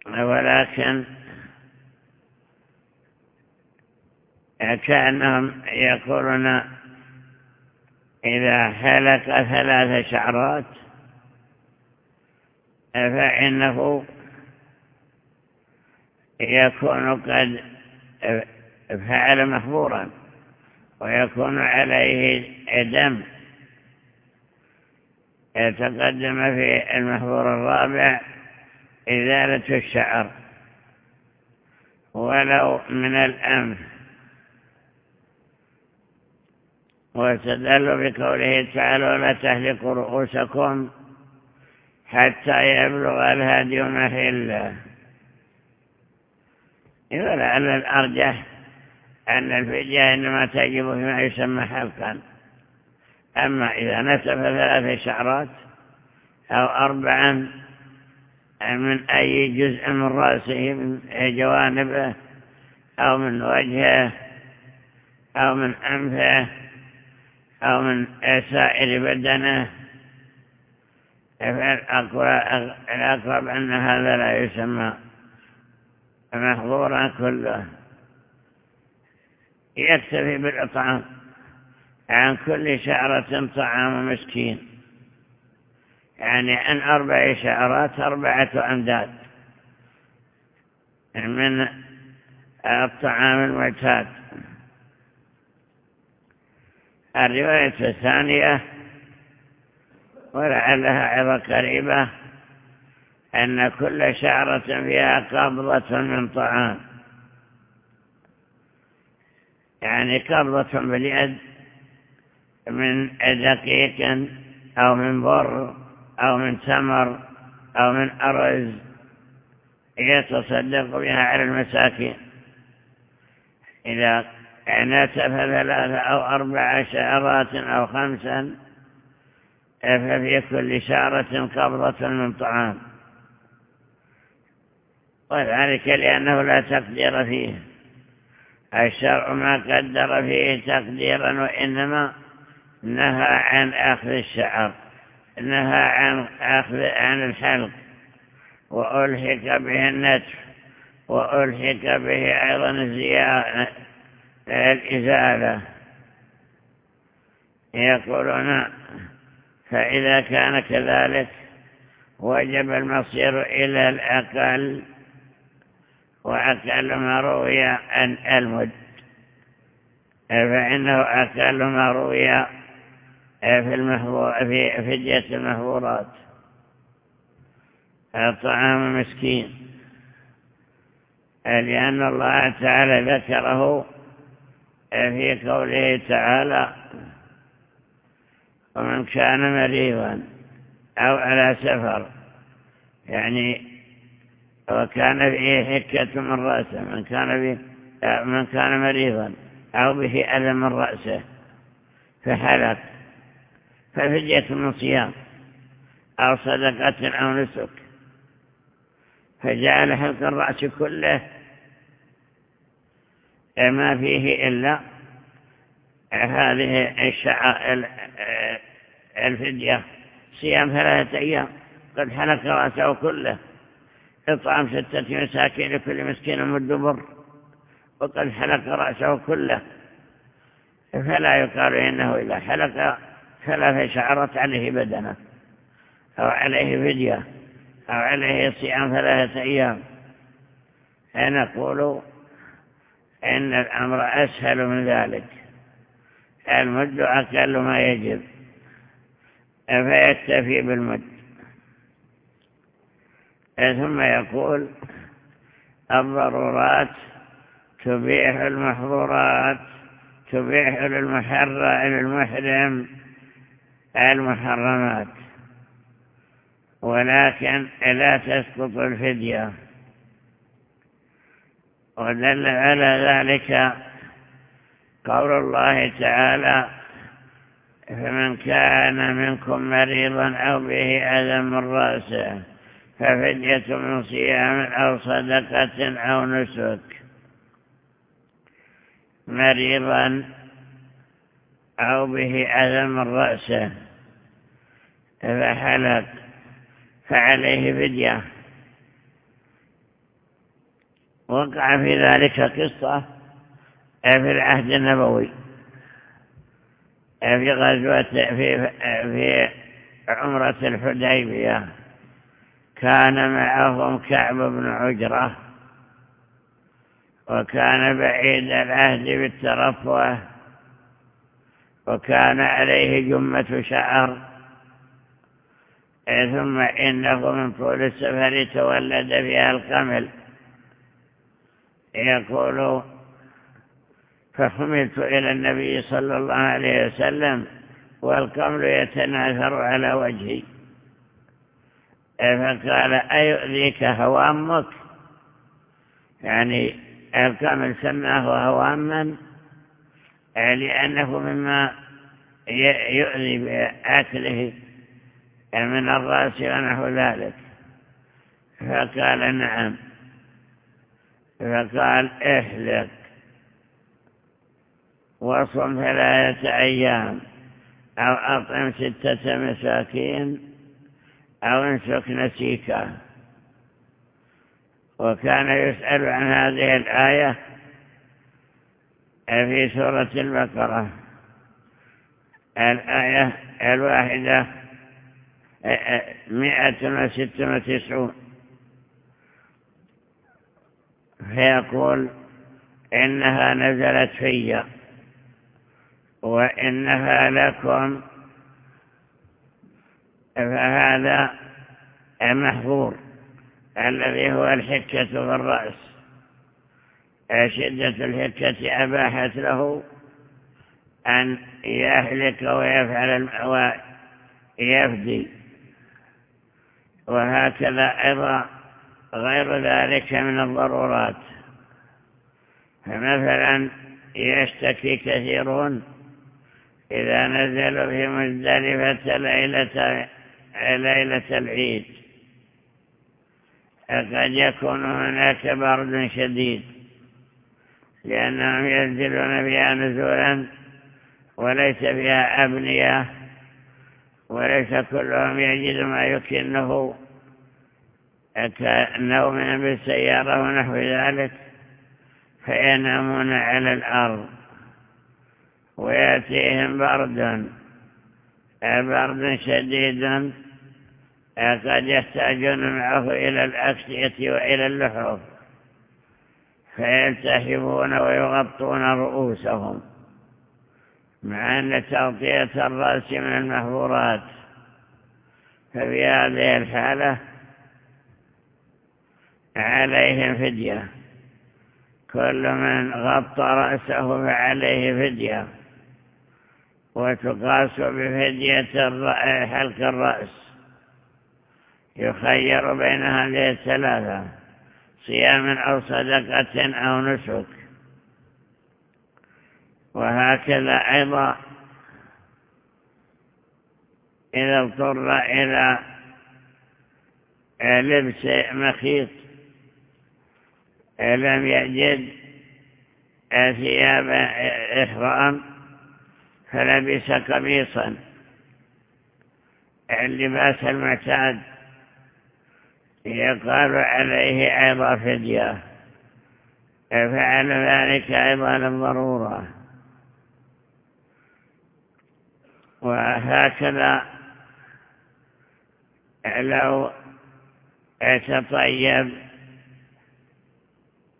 ولكن كأنهم يقولون إذا حلق ثلاث شعرات فإنه يكون قد فعل محظورا ويكون عليه دم يتقدم في المحظور الرابع إزالة الشعر. ولو من الأنف. واستدلوا بقوله تعالى ولا تهلكوا رؤوسكم حتى يبلغ الهدي محله ولعل الأرجح أن الفدية إنما تجب فيما يسمى حلقا أما إذا نسف ثلاث شعرات أو أربعا من أي جزء من رأسه من جوانبه أو من وجهه أو من أنفه أو من سائر بدنه فالأقرب أن هذا لا يسمى محظورا كله. يكتفي بالإطعام. عن كل شعرة طعام مسكين. يعني عن أربع شعرات أربعة أمداد من الطعام المعتاد. الرواية الثانية ولعلها عظة قريبة. أن كل شعرة فيها قبضة من طعام. يعني قبضة باليد من دقيق أو من بر أو من تمر أو من أرز يتصدق بها على المساكين. إذا نتف ثلاثة أو أربع شعرات أو خمسا ففي كل شعرة قبضة من طعام. وذلك لأنه لا تقدير فيه. الشرع ما قدر فيه تقديرا وإنما نهى عن أخذ الشعر نهى عن أخذ عن الحلق وألحق به النتف وألحق به أيضا الإزالة. يقولون فإذا كان كذلك وجب المصير إلى الأقل وأقل ما روي عن ألمد. فإنه أقل ما روي في المحظور في فدية المحظورات. الطعام مسكين لأن الله تعالى ذكره في قوله تعالى ومن كان مريضا أو على سفر يعني وكان فيه حكة من رأسه من كان, من كان مريضا أو به ألم من رأسه فحلق ففدية من صيام أو صدقة أو نسك. فجعل حلق الرأس كله ما فيه إلا هذه الفدية. صيام ثلاثة أيام قد حلق رأسه كله. إطعام ستة مساكين لكل مسكين مد وقد حلق رأسه كله. فلا يقال إنه إذا حلق ثلاث شعرات عليه بدنه أو عليه فدية أو عليه صيام ثلاثة أيام. فنقول إن الأمر أسهل من ذلك. المد أقل ما يجب. فيكتفي بالمد. ثم يقول الضرورات تبيح المحظورات تبيح للمحرم المحرمات. ولكن لا تسقط الفدية. ودل على ذلك قول الله تعالى فمن كان منكم مريضا أو به أذى من رأسه ففدية من صيام أو صدقة أو نسك. مريضا أو به أذى من رأسه. فحلق فعليه فدية. وقع في ذلك قصة في العهد النبوي. في غزوة في, في عمرة الحديبية. كان معهم كعب بن عجرة وكان بعيد العهد بالترفه وكان عليه جمة شعر. ثم إنه من طول السفر تولد فيها القمل. يقول فحملت إلى النبي صلى الله عليه وسلم والقمل يتناثر على وجهي. فقال أيؤذيك هوامك يعني القمل سماه هواما لأنه مما يؤذي بأكله من الرأس ونحو ذلك. فقال نعم. فقال اهلك. وصم ثلاثة أيام أو أطعم ستة مساكين. أو أنسك نسيكا وكان يسأل عن هذه الآية في سورة البقرة. الآية الواحدة مئة وست وتسعون. فيقول إنها نزلت في وإنها لكم فهذا محظور الذي هو الحكة في الرأس شدة الحكة أباحت له أن يهلك ويفعل ويفدي. وهكذا أيضا غير ذلك من الضرورات. فمثلا يشتكي كثيرون إذا نزلوا في مزدلفة ليلة, ليلة العيد. قد يكون هناك برد شديد لأنهم ينزلون فيها نزولا وليس فيها أبنية وليس كلهم يجد ما يكنه. كنوم بالسيارة ونحو ذلك؟ فينامون على الأرض ويأتيهم برد. برد شديد قد يحتاجون معه إلى الأكسية وإلى اللحوف فيلتحفون ويغطون رؤوسهم مع أن تغطية الرأس من المحظورات ففي هذه الحالة عليهم فدية كل من غطى رأسه فعليه فدية. وتقاس بفدية حلق الرأس. يخير بين هذه الثلاثة صيام أو صدقة أو نسك. وهكذا أيضا إذا اضطر إلى لبس مخيط لم يجد ثياب إحرام. فلبس قميصا. اللباس المعتاد يقال عليه أيضا فدية. فعل ذلك أيضا الضرورة وهكذا لو تطيب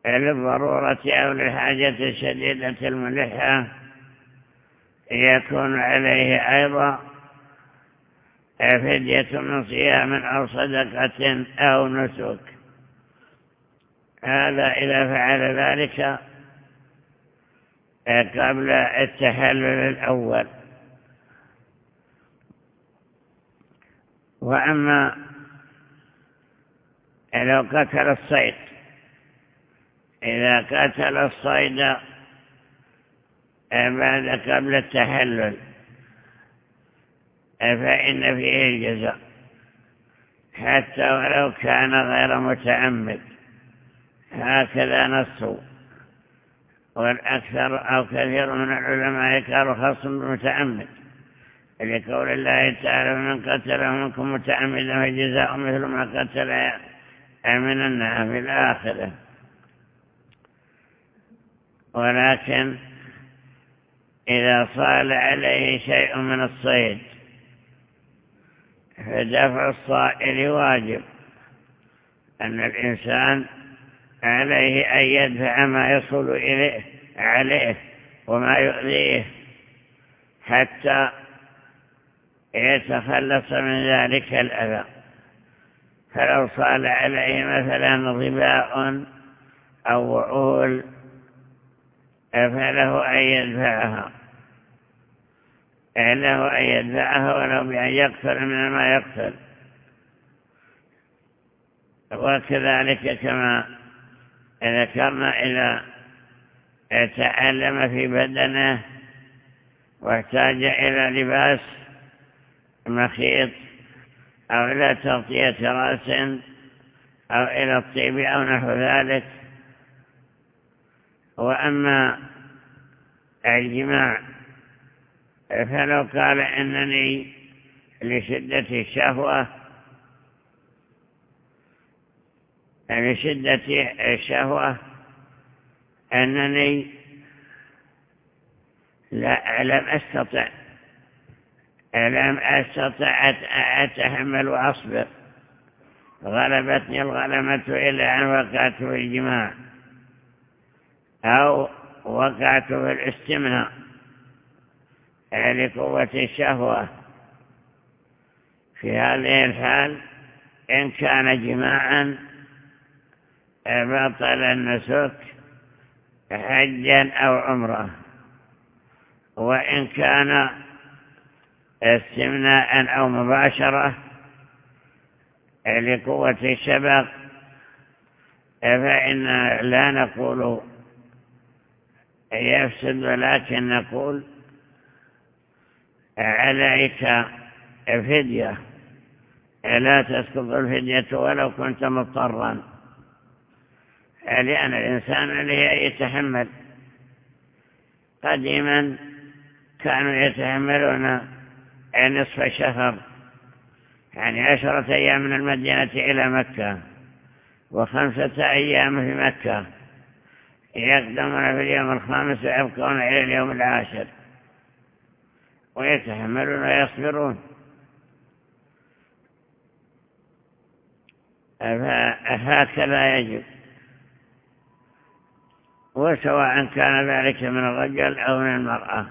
للضرورة أو للحاجة الشديدة الملحة يكون عليه أيضا فدية من صيام أو صدقة أو نسك. هذا إذا فعل ذلك قبل التحلل الأول. وأما لو قتل الصيد إذا قتل الصيد بعد قبل التحلل. فإن فيه الجزاء. حتى ولو كان غير متعمد. هكذا نصوا والأكثر أو كثير من العلماء قالوا خاص بالمتعمد. لقول الله تعالى من قتله منكم متعمدا فجزاء مثل ما قتل من النعم في الآخرة. ولكن إذا صال عليه شيء من الصيد فدفع الصائل واجب أن الإنسان عليه أن يدفع ما يصل إليه عليه وما يؤذيه حتى يتخلص من ذلك الأذى. فلو صال عليه مثلا ظباء أو وعول فله أن يدفعها له أن يدفعها ولو بأن يقتل من ما يقتل. وكذلك كما ذكرنا إذا تعلم في بدنه واحتاج إلى لباس مخيط أو إلى تغطية رأس أو إلى الطيب أو نحو ذلك وأما الجماع فلو قال إنني لشدة الشهوة لشدة الشهوة أنني لا لم أستطع لم أستطع أتحمل وأصبر. غلبتني الغلمة إلى أن وقعت في الجماع. أو وقعت في الاستمناء لقوة الشهوة. في هذه الحال إن كان جماعا بطل النسك حجا أو عمرة وإن كان استمناء أو مباشرة لقوة الشبق فإن لا نقول يفسد ولكن نقول عليك فدية. لا تسقط الفدية ولو كنت مضطرا. لأن الإنسان عليه يتحمل قديما كانوا يتحملون نصف شهر يعني عشرة أيام من المدينة إلى مكة وخمسة أيام في مكة. يقدمون في اليوم الخامس ويبقون إلى اليوم العاشر. ويتحملون ويصبرون. فهكذا يجب. وسواء كان ذلك من الرجل أو من المرأة.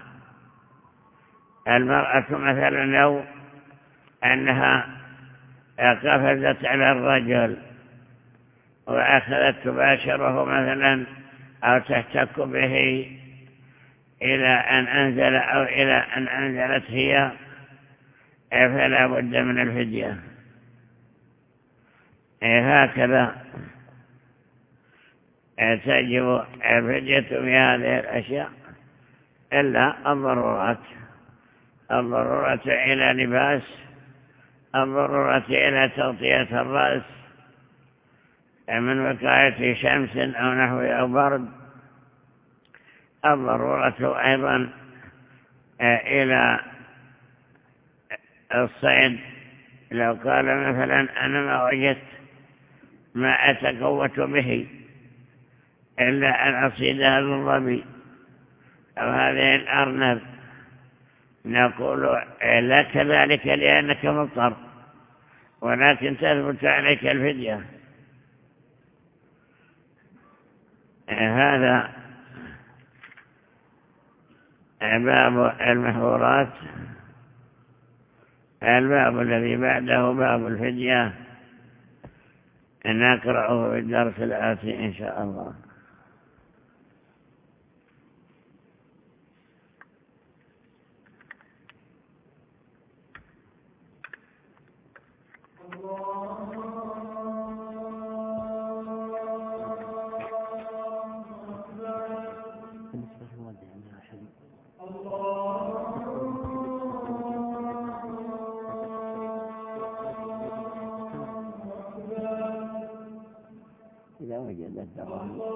المرأة مثلا لو أنها قفزت على الرجل وأخذت تباشره مثلا أو تحتك به إلى أن أنزل أو إلى أن أنزلت هي فلا بد من الفدية. هكذا. تجب الفدية في هذه الأشياء إلا الضرورات. الضرورة إلى لباس الضرورة إلى تغطية الرأس من وقاية شمس أو نحو أو برد الضرورة أيضا إلى الصيد. لو قال مثلا أنا ما وجدت ما أتقوت به إلا أن أصيد هذا الظبي أو هذه الأرنب نقول لك ذلك لأنك مضطر ولكن تثبت عليك الفدية. هذا باب المحظورات الباب الذي بعده باب الفدية نقرأه في الدرس الآتي إن شاء الله. ìjàmbá.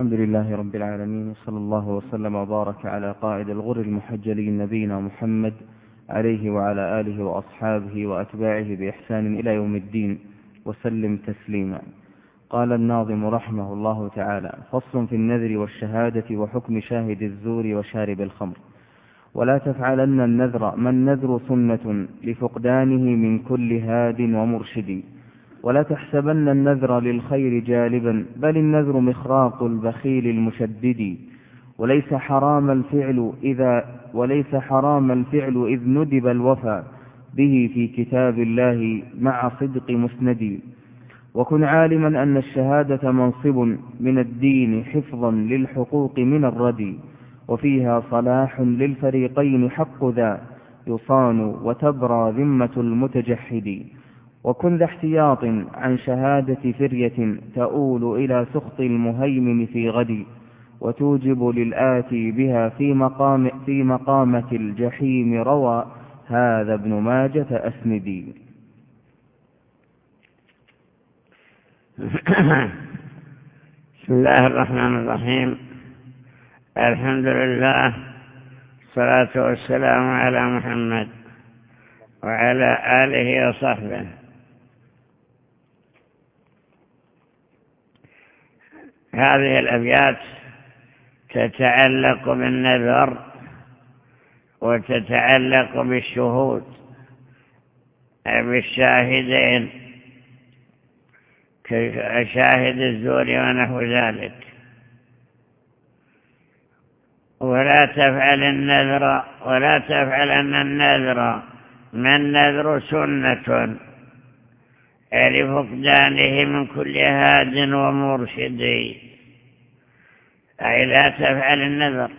الحمد لله رب العالمين صلى الله وسلم وبارك على قائد الغر المحجلين نبينا محمد عليه وعلى آله وأصحابه وأتباعه بإحسان إلى يوم الدين وسلم تسليما. قال الناظم رحمه الله تعالى فصل في النذر والشهادة وحكم شاهد الزور وشارب الخمر. ولا تفعلن النذر ما النذر سنة لفقدانه من كل هاد ومرشد. ولا تحسبن النذر للخير جالبا بل النذر مخراق البخيل المشدد. وليس حرام الفعل إذا وليس حرام الفعل إذ ندب الوفى به في كتاب الله مع صدق مسند. وكن عالما أن الشهادة منصب من الدين حفظا للحقوق من الردي وفيها صلاح للفريقين حق ذا يصان وتبرى ذمة المتجحد. وكن ذا احتياط عن شهادة فرية تؤول إلى سخط المهيمن في غد وتوجب للآتي بها في, مقام في مقامة الجحيم روى هذا ابن ماجة أسندي. بسم الله الرحمن الرحيم. الحمد لله الصلاة والسلام على محمد وعلى آله وصحبه. هذه الأبيات تتعلق بالنذر وتتعلق بالشهود بالشاهدين كشاهد الزور ونحو ذلك. ولا تفعل النذر ولا تفعل أن النذر ما النذر سنة. لفقدانه من كل هاد ومرشد. أي لا تفعل النذر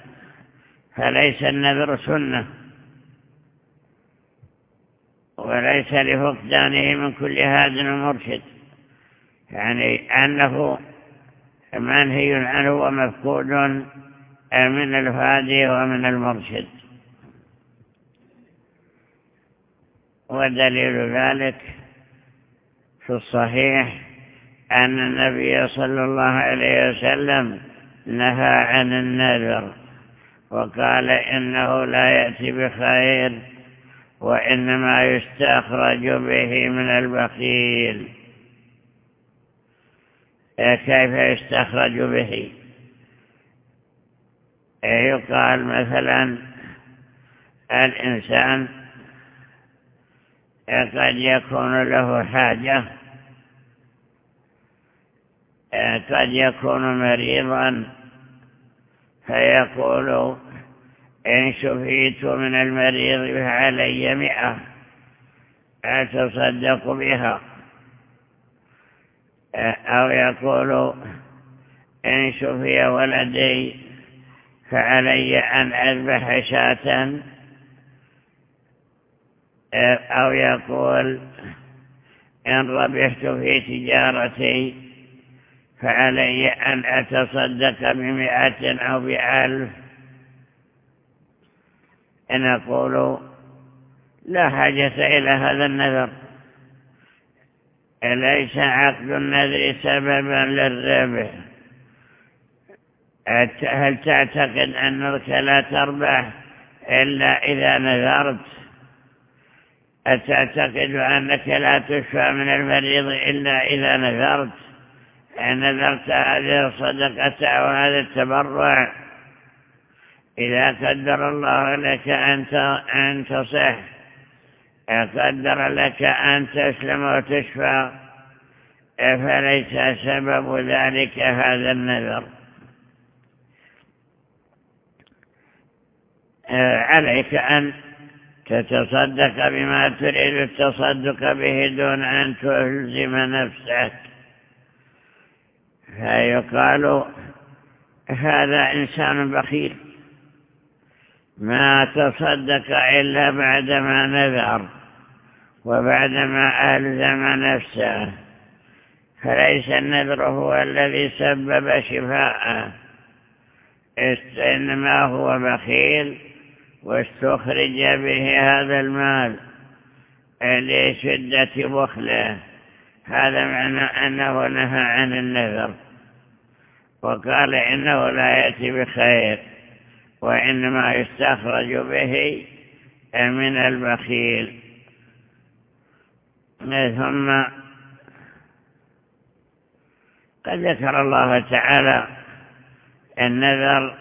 فليس النذر سنة. وليس لفقدانه من كل هاد ومرشد يعني أنه منهي عنه ومفقود من الهادي ومن المرشد. ودليل ذلك في الصحيح أن النبي صلى الله عليه وسلم نهى عن النذر وقال إنه لا يأتي بخير وإنما يستخرج به من البخيل. كيف يستخرج به؟ يقال مثلا الإنسان قد يكون له حاجة قد يكون مريضا فيقول إن شفيت من المريض فعلي مئة أتصدق بها. أو يقول إن شفي ولدي فعلي أن أذبح شاة أو يقول إن ربحت في تجارتي فعلي أن أتصدق بمئة أو بألف. نقول لا حاجة إلى هذا النذر. ليس عقد النذر سببا للربح؟ هل تعتقد أنك لا تربح إلا إذا نذرت؟ أتعتقد أنك لا تشفى من المريض إلا إذا نذرت. نذرت هذه الصدقة أو هذا التبرع. إذا قدر الله لك أن تصح. قدر لك أن تسلم وتشفى. فليس سبب ذلك هذا النذر. عليك أن تتصدق بما تريد التصدق به دون أن تلزم نفسك. فيقال هذا إنسان بخيل. ما تصدق إلا بعدما نذر وبعدما ألزم نفسه. فليس النذر هو الذي سبب شفاءه إنما هو بخيل. واستخرج به هذا المال. لشدة بخله. هذا معنى أنه نهى عن النذر. وقال إنه لا يأتي بخير وإنما يستخرج به من البخيل. ثم قد ذكر الله تعالى النذر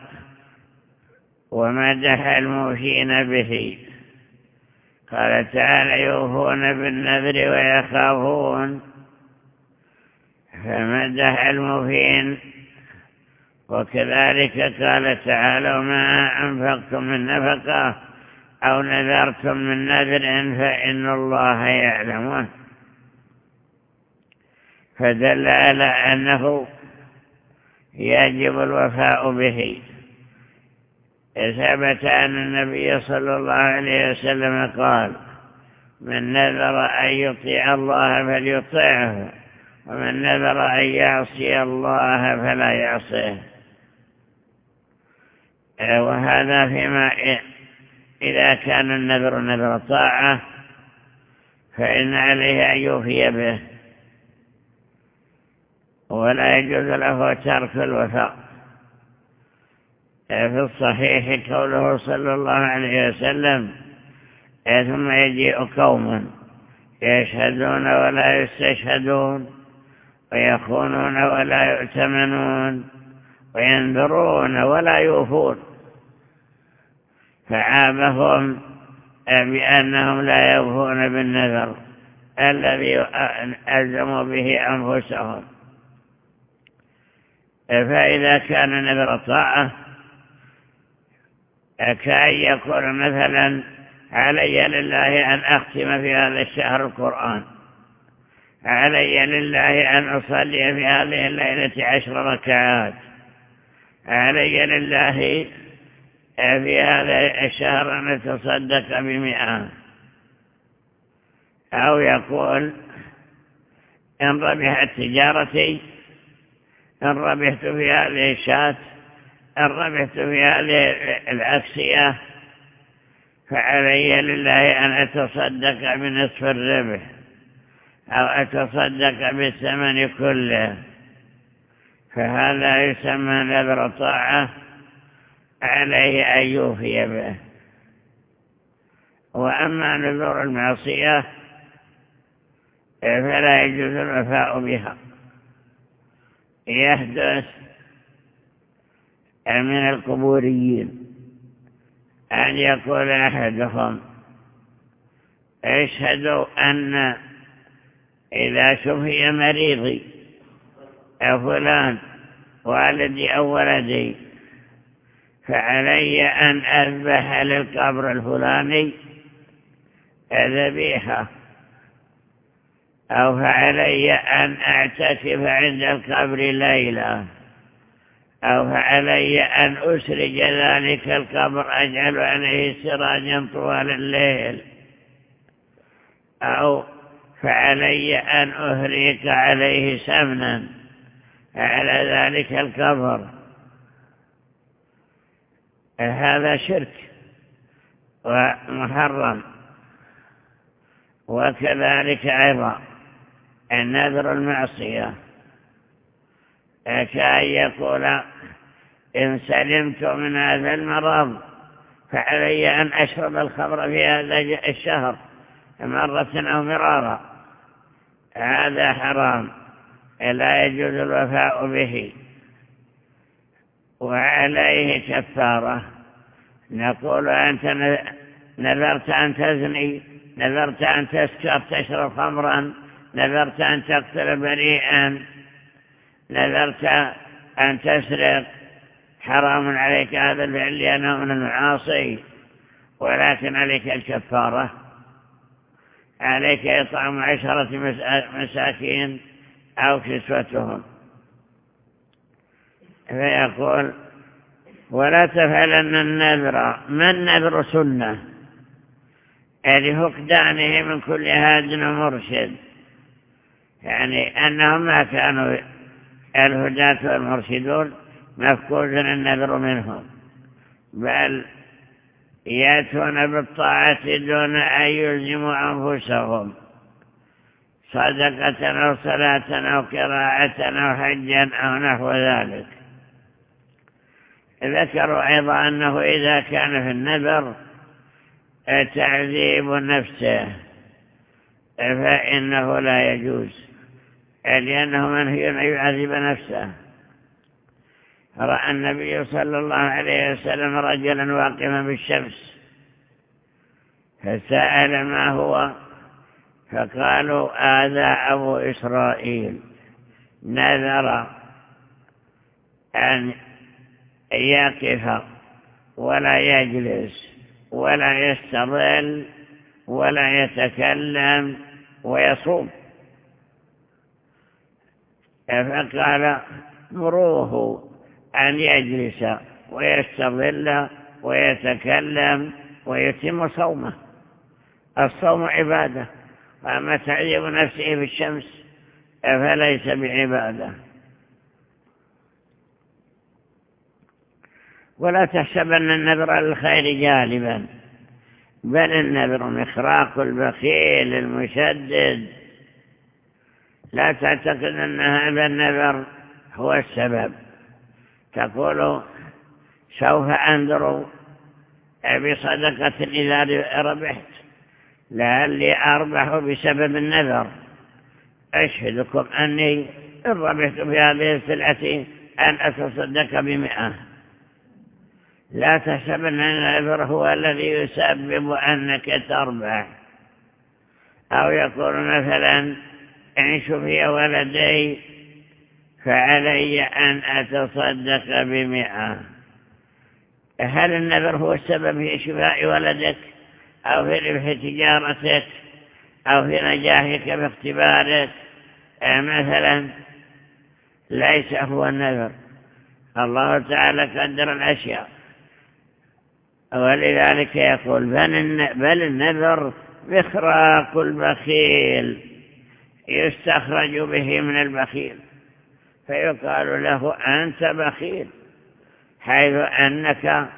ومدح الموفين به. قال تعالى يوفون بالنذر ويخافون. فمدح الموفين وكذلك قال تعالى وما أنفقتم من نفقة أو نذرتم من نذر فإن الله يعلمه فدل على أنه يجب الوفاء به. ثبت أن النبي صلى الله عليه وسلم قال من نذر أن يطيع الله فليطيعه ومن نذر أن يعصي الله فلا يعصيه. وهذا فيما إذا كان النذر نذر طاعة فإن عليه أن يوفي به ولا يجوز له ترك الوفاء في الصحيح قوله صلى الله عليه وسلم ثم يجيء قوم يشهدون ولا يستشهدون ويخونون ولا يؤتمنون وينذرون ولا يوفون. فعابهم بأنهم لا يوفون بالنذر الذي ألزموا به أنفسهم. فإذا كان نذر طاعة كأن يكون مثلا علي لله أن أختم في هذا الشهر القرآن. علي لله أن أصلي في هذه الليلة عشر ركعات. علي لله في هذا الشهر أن أتصدق بمئة. أو يقول إن ربحت تجارتي إن ربحت في هذه الشاة إن ربحت في هذه الأكسية فعلي لله أن أتصدق بنصف الربح أو أتصدق بالثمن كله. فهذا يسمى نذر طاعة عليه أن يوفي به. وأما نذور المعصية فلا يجوز الوفاء بها. يحدث من القبوريين أن يقول أحدهم اشهدوا أن إذا شفي مريضي فلان والدي أو ولدي فعلي أن أذبح للقبر الفلاني ذبيحة أو فعلي أن أعتكف عند القبر ليلة. أو فعلي أن أسرج ذلك القبر أجعل عليه سراجا طوال الليل. أو فعلي أن أهريك عليه سمنا على ذلك القبر. هذا شرك ومحرم. وكذلك أيضا النذر المعصية. كأن يقول إن سلمت من هذا المرض فعلي أن أشرب الخمر في هذا الشهر مرة أو مرارا. هذا حرام لا يجوز الوفاء به. وعليه كفارة. نقول أنت نذرت أن تزني نذرت أن تسكر تشرب خمرا نذرت أن تقتل بريئا. نذرت أن تسرق. حرام عليك هذا الفعل لأنه من المعاصي ولكن عليك الكفارة. عليك إطعام عشرة مساكين أو كسوتهم. فيقول ولا تفعلن النذر. ما النذر سنة؟ لفقدانه من كل هاد ومرشد. يعني أنهم ما كانوا الهداة والمرشدون مفقود النذر منهم بل يأتون بالطاعة دون أن يلزموا أنفسهم. صدقة أو صلاة أو قراءة أو حجا أو نحو ذلك. ذكروا أيضا أنه إذا كان في النذر تعذيب نفسه فإنه لا يجوز. لأنه منهي أن يعذب نفسه. رأى النبي صلى الله عليه وسلم رجلا واقفا بالشمس فسأل ما هو؟ فقالوا هذا أبو إسرائيل. نذر أن يقف ولا يجلس ولا يستظل ولا يتكلم ويصوم. فقال مروه أن يجلس ويستظل ويتكلم ويتم صومه. الصوم عبادة وأما تعذيب نفسه في الشمس فليس بعبادة. ولا تحسبن النذر للخير جالبا بل النذر مخراق البخيل المشدد. لا تعتقد أن هذا النذر هو السبب. تقول سوف أنظر بصدقة إذا ربحت لعلي أربح بسبب النذر. أشهدكم أني إن ربحت في هذه السلعة أن أتصدق بمئة. لا تحسب أن النذر هو الذي يسبب أنك تربح. أو يقول مثلا إن شفي ولدي فعلي أن أتصدق بمئة. هل النذر هو السبب في شفاء ولدك أو في ربح تجارتك أو في نجاحك في اختبارك مثلا ليس هو النذر. الله تعالى قدر الأشياء. ولذلك يقول بل النذر بخراق البخيل يستخرج به من البخيل فيقال له أنت بخيل حيث أنك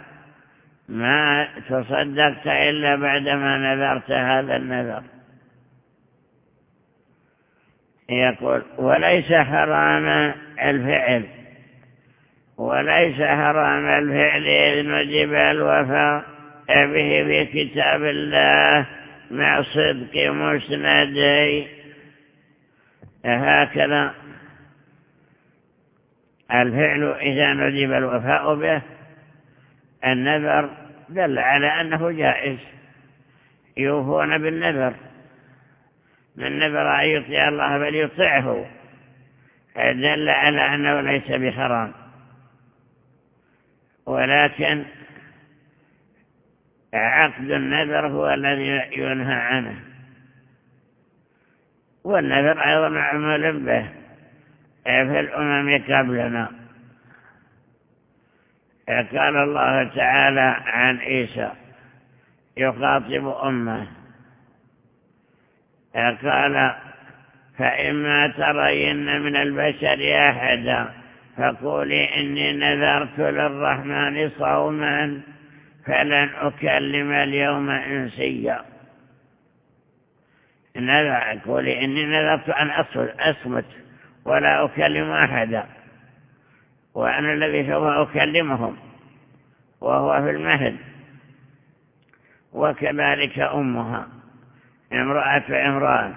ما تصدقت إلا بعدما نذرت هذا النذر. يقول وليس حرام الفعل وليس حرام الفعل إذ نجب الوفاء به في كتاب الله مع صدق مسندي. هكذا الفعل إذا ندب الوفاء به النذر دل على أنه جائز يوفون بالنذر من نذر أن يطيع الله بل يطيعه دل على أنه ليس بحرام. ولكن عقد النذر هو الذي ينهى عنه. والنذر أيضا معمول به في الأمم قبلنا. قال الله تعالى عن عيسى يخاطب أمه. قال فإما ترين من البشر أحدا فقولي إني نذرت للرحمن صوما فلن أكلم اليوم إنسيا. قولي إني نذرت أن أصمت ولا أكلم أحدا وأنا الذي سوف أكلمهم وهو في المهد وكذلك أمها امرأة عمران.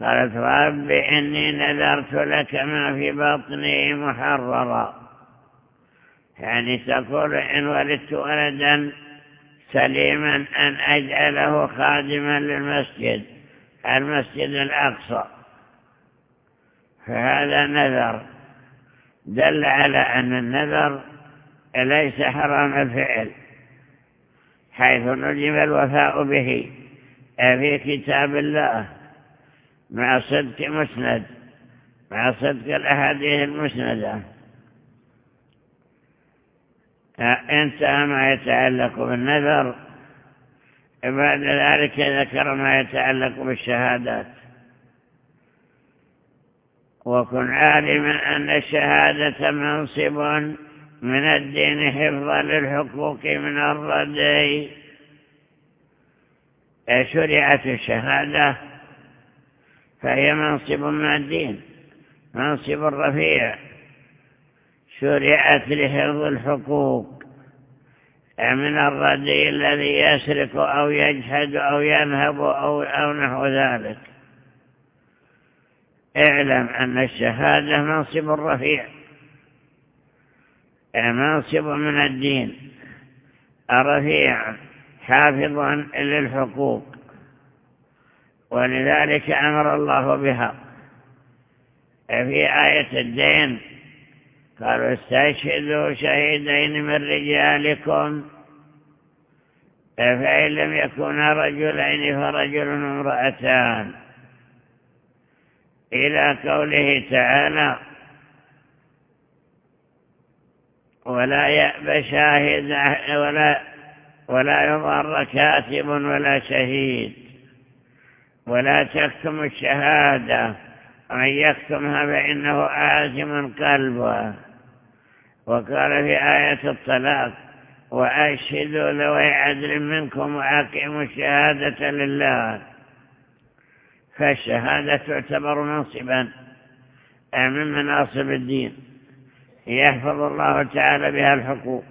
قالت رب إني نذرت لك ما في بطني محررا. يعني تقول إن ولدت ولدا سليما أن أجعله خادما للمسجد. المسجد الأقصى. فهذا نذر دل على أن النذر ليس حرام الفعل حيث نجم الوفاء به في كتاب الله مع صدق مسند مع صدق الأحاديث المسندة. انتهى ما يتعلق بالنذر بعد ذلك ذكر ما يتعلق بالشهادات. وكن عالما أن الشهادة منصب من الدين حفظا للحقوق من الردي. شرعت الشهادة فهي منصب من الدين منصب رفيع شرعت لحفظ الحقوق من الردي الذي يسرق أو يجحد أو ينهب أو, أو نحو ذلك. اعلم أن الشهادة منصب رفيع منصب من الدين الرفيع حافظا للحقوق ولذلك أمر الله بها. في آية الدين قالوا استشهدوا شهيدين من رجالكم. فإن لم يكونا رجلين فرجل وامرأتان. إلى قوله تعالى ولا يأبى شاهد ولا ولا يضر كاتب ولا شهيد. ولا تكتم الشهادة. ومن يكتمها فإنه آثم قلبه. وقال في آية الطلاق وأشهدوا ذوي عدل منكم وأقيموا الشهادة لله. فالشهادة تعتبر منصبا من مناصب الدين يحفظ الله تعالى بها الحقوق.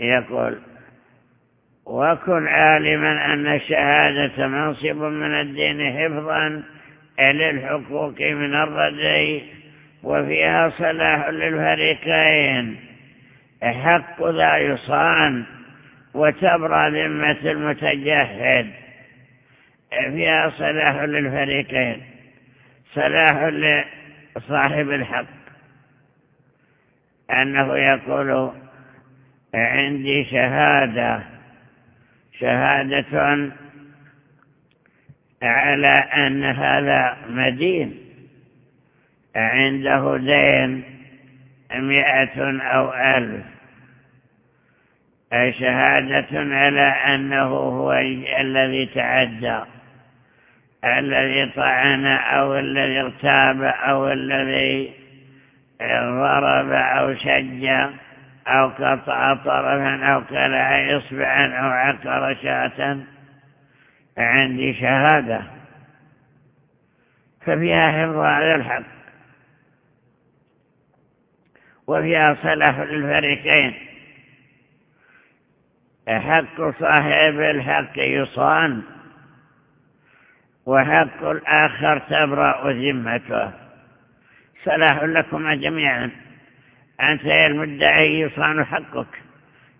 يقول وكن عالما أن الشهادة منصب من الدين حفظا للحقوق من الردي وفيها صلاح للفريقين. حق ذا يصان وتبرى ذمة المتجهد. فيها صلاح للفريقين. صلاح لصاحب الحق. أنه يقول عندي شهادة. شهادة على أن هذا مدين. عنده دين مئة أو ألف. شهادة على أنه هو الذي تعدى الذي طعن أو الذي ارتاب أو الذي ضرب أو شج أو قطع طرفا أو كلع إصبعا أو عقر شاة عندي شهادة. ففيها حفظ على الحق. وفيها صلاح للفريقين حق صاحب الحق يصان وحق الآخر تبرأ ذمته. صلاح لكما جميعا. أنت يا المدعي يصان حقك.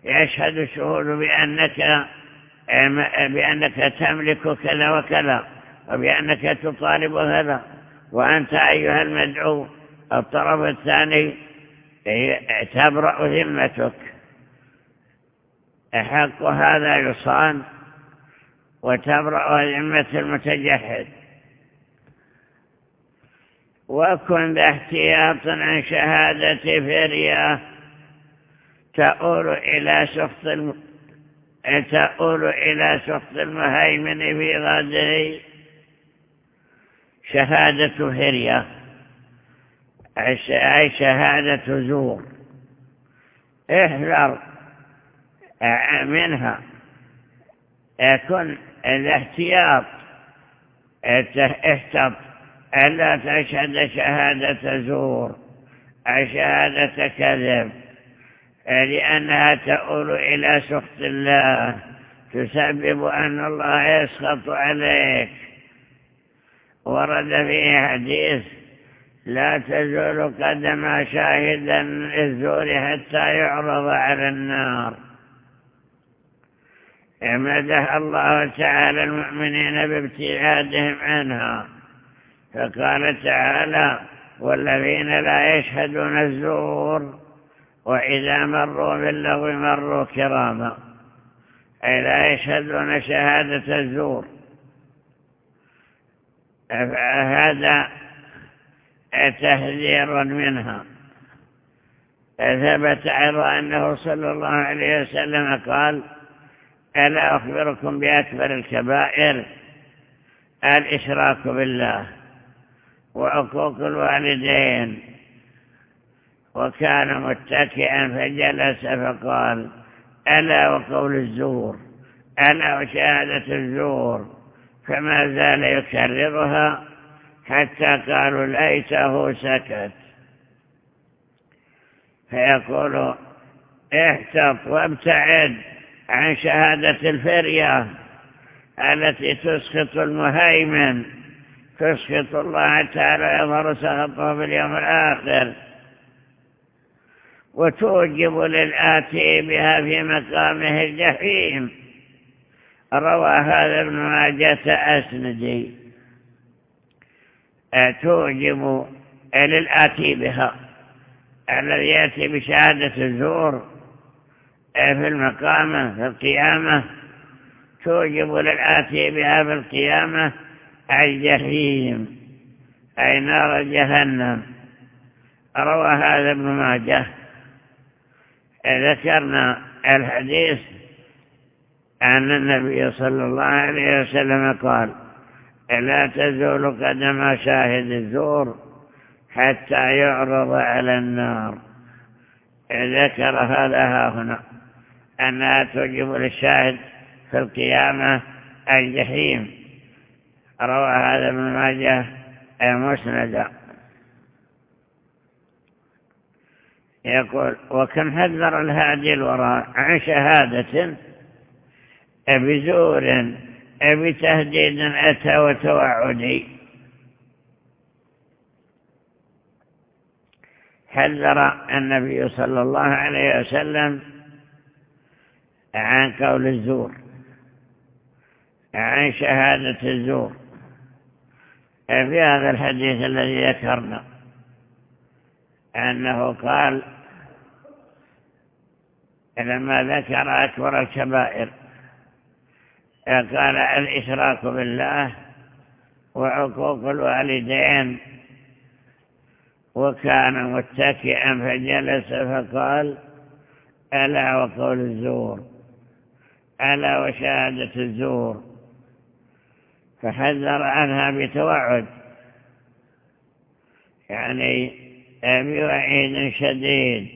يشهد الشهود بأنك بأنك تملك كذا وكذا وبأنك تطالب هذا. وأنت أيها المدعو الطرف الثاني تبرأ ذمتك. حق هذا يصان وتبرأ ذمة المتجحد وكن ذا احتياط عن شهادة فرية. تؤول إلى سخط الم... تؤول إلى سخط المهيمن في غده شهادة فرية. أي شهادة زور. احذر منها. يكون الاحتياط. احتط. ألا تشهد شهادة زور. شهادة كذب. لأنها تؤول إلى سخط الله. تسبب أن الله يسخط عليك. ورد فيه حديث لا تزول قدم شاهدا الزور حتى يعرض على النار. مدح الله تعالى المؤمنين بابتعادهم عنها. فقال تعالى والذين لا يشهدون الزور وإذا مروا باللغو مروا كراما. أي لا يشهدون شهادة الزور. هذا تهذير منها. ثبت أيضا أنه صلى الله عليه وسلم قال ألا أخبركم بأكبر الكبائر؟ الإشراك بالله وعقوق الوالدين. وكان متكئا فجلس فقال ألا وقول الزور ألا وشهادة الزور فما زال يكررها؟ حتى قالوا ليته سكت. فيقول احتط وابتعد عن شهادة الفرية التي تسخط المهيمن تسخط الله تعالى يظهر سخطه في اليوم الآخر. وتوجب للآتي بها في مقامه الجحيم. روى هذا ابن ماجة أسندي. توجب للآتي بها الذي يأتي بشهادة الزور في المقامة في القيامة. توجب للآتي بها في القيامة الجحيم أي نار جهنم. روى هذا ابن ماجه. ذكرنا الحديث أن النبي صلى الله عليه وسلم قال لا تزول قدم شاهد الزور حتى يعرض على النار. ذكر هذا هنا أنها توجب للشاهد في القيامة الجحيم. روى هذا ابن ماجه مسندا يقول وكم حذر الهادي الوراء عن شهادة بزور بتهديد أتى وتوعدي حذر النبي صلى الله عليه وسلم عن قول الزور عن شهادة الزور. في هذا الحديث الذي ذكرنا أنه قال لما ذكر أكبر الكبائر قال الإشراك بالله وعقوق الوالدين وكان متكئا فجلس فقال ألا وقول الزور ألا وشهادة الزور. فحذر عنها بتوعد. يعني بوعيد شديد.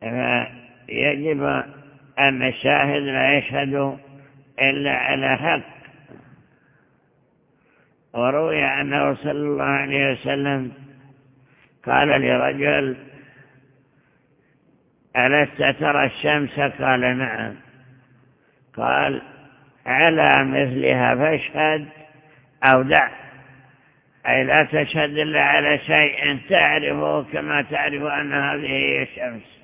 فيجب أن الشاهد لا يشهد إلا على حق. وروي أنه صلى الله عليه وسلم قال لرجل ألست ترى الشمس؟ قال نعم. قال على مثلها فاشهد أو دع أي لا تشهد إلا على شيء تعرفه كما تعرف أن هذه هي الشمس.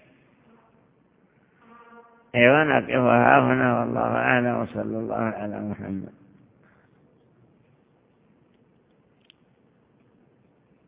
أيوة نقفها هنا والله أعلم وصلى الله على محمد.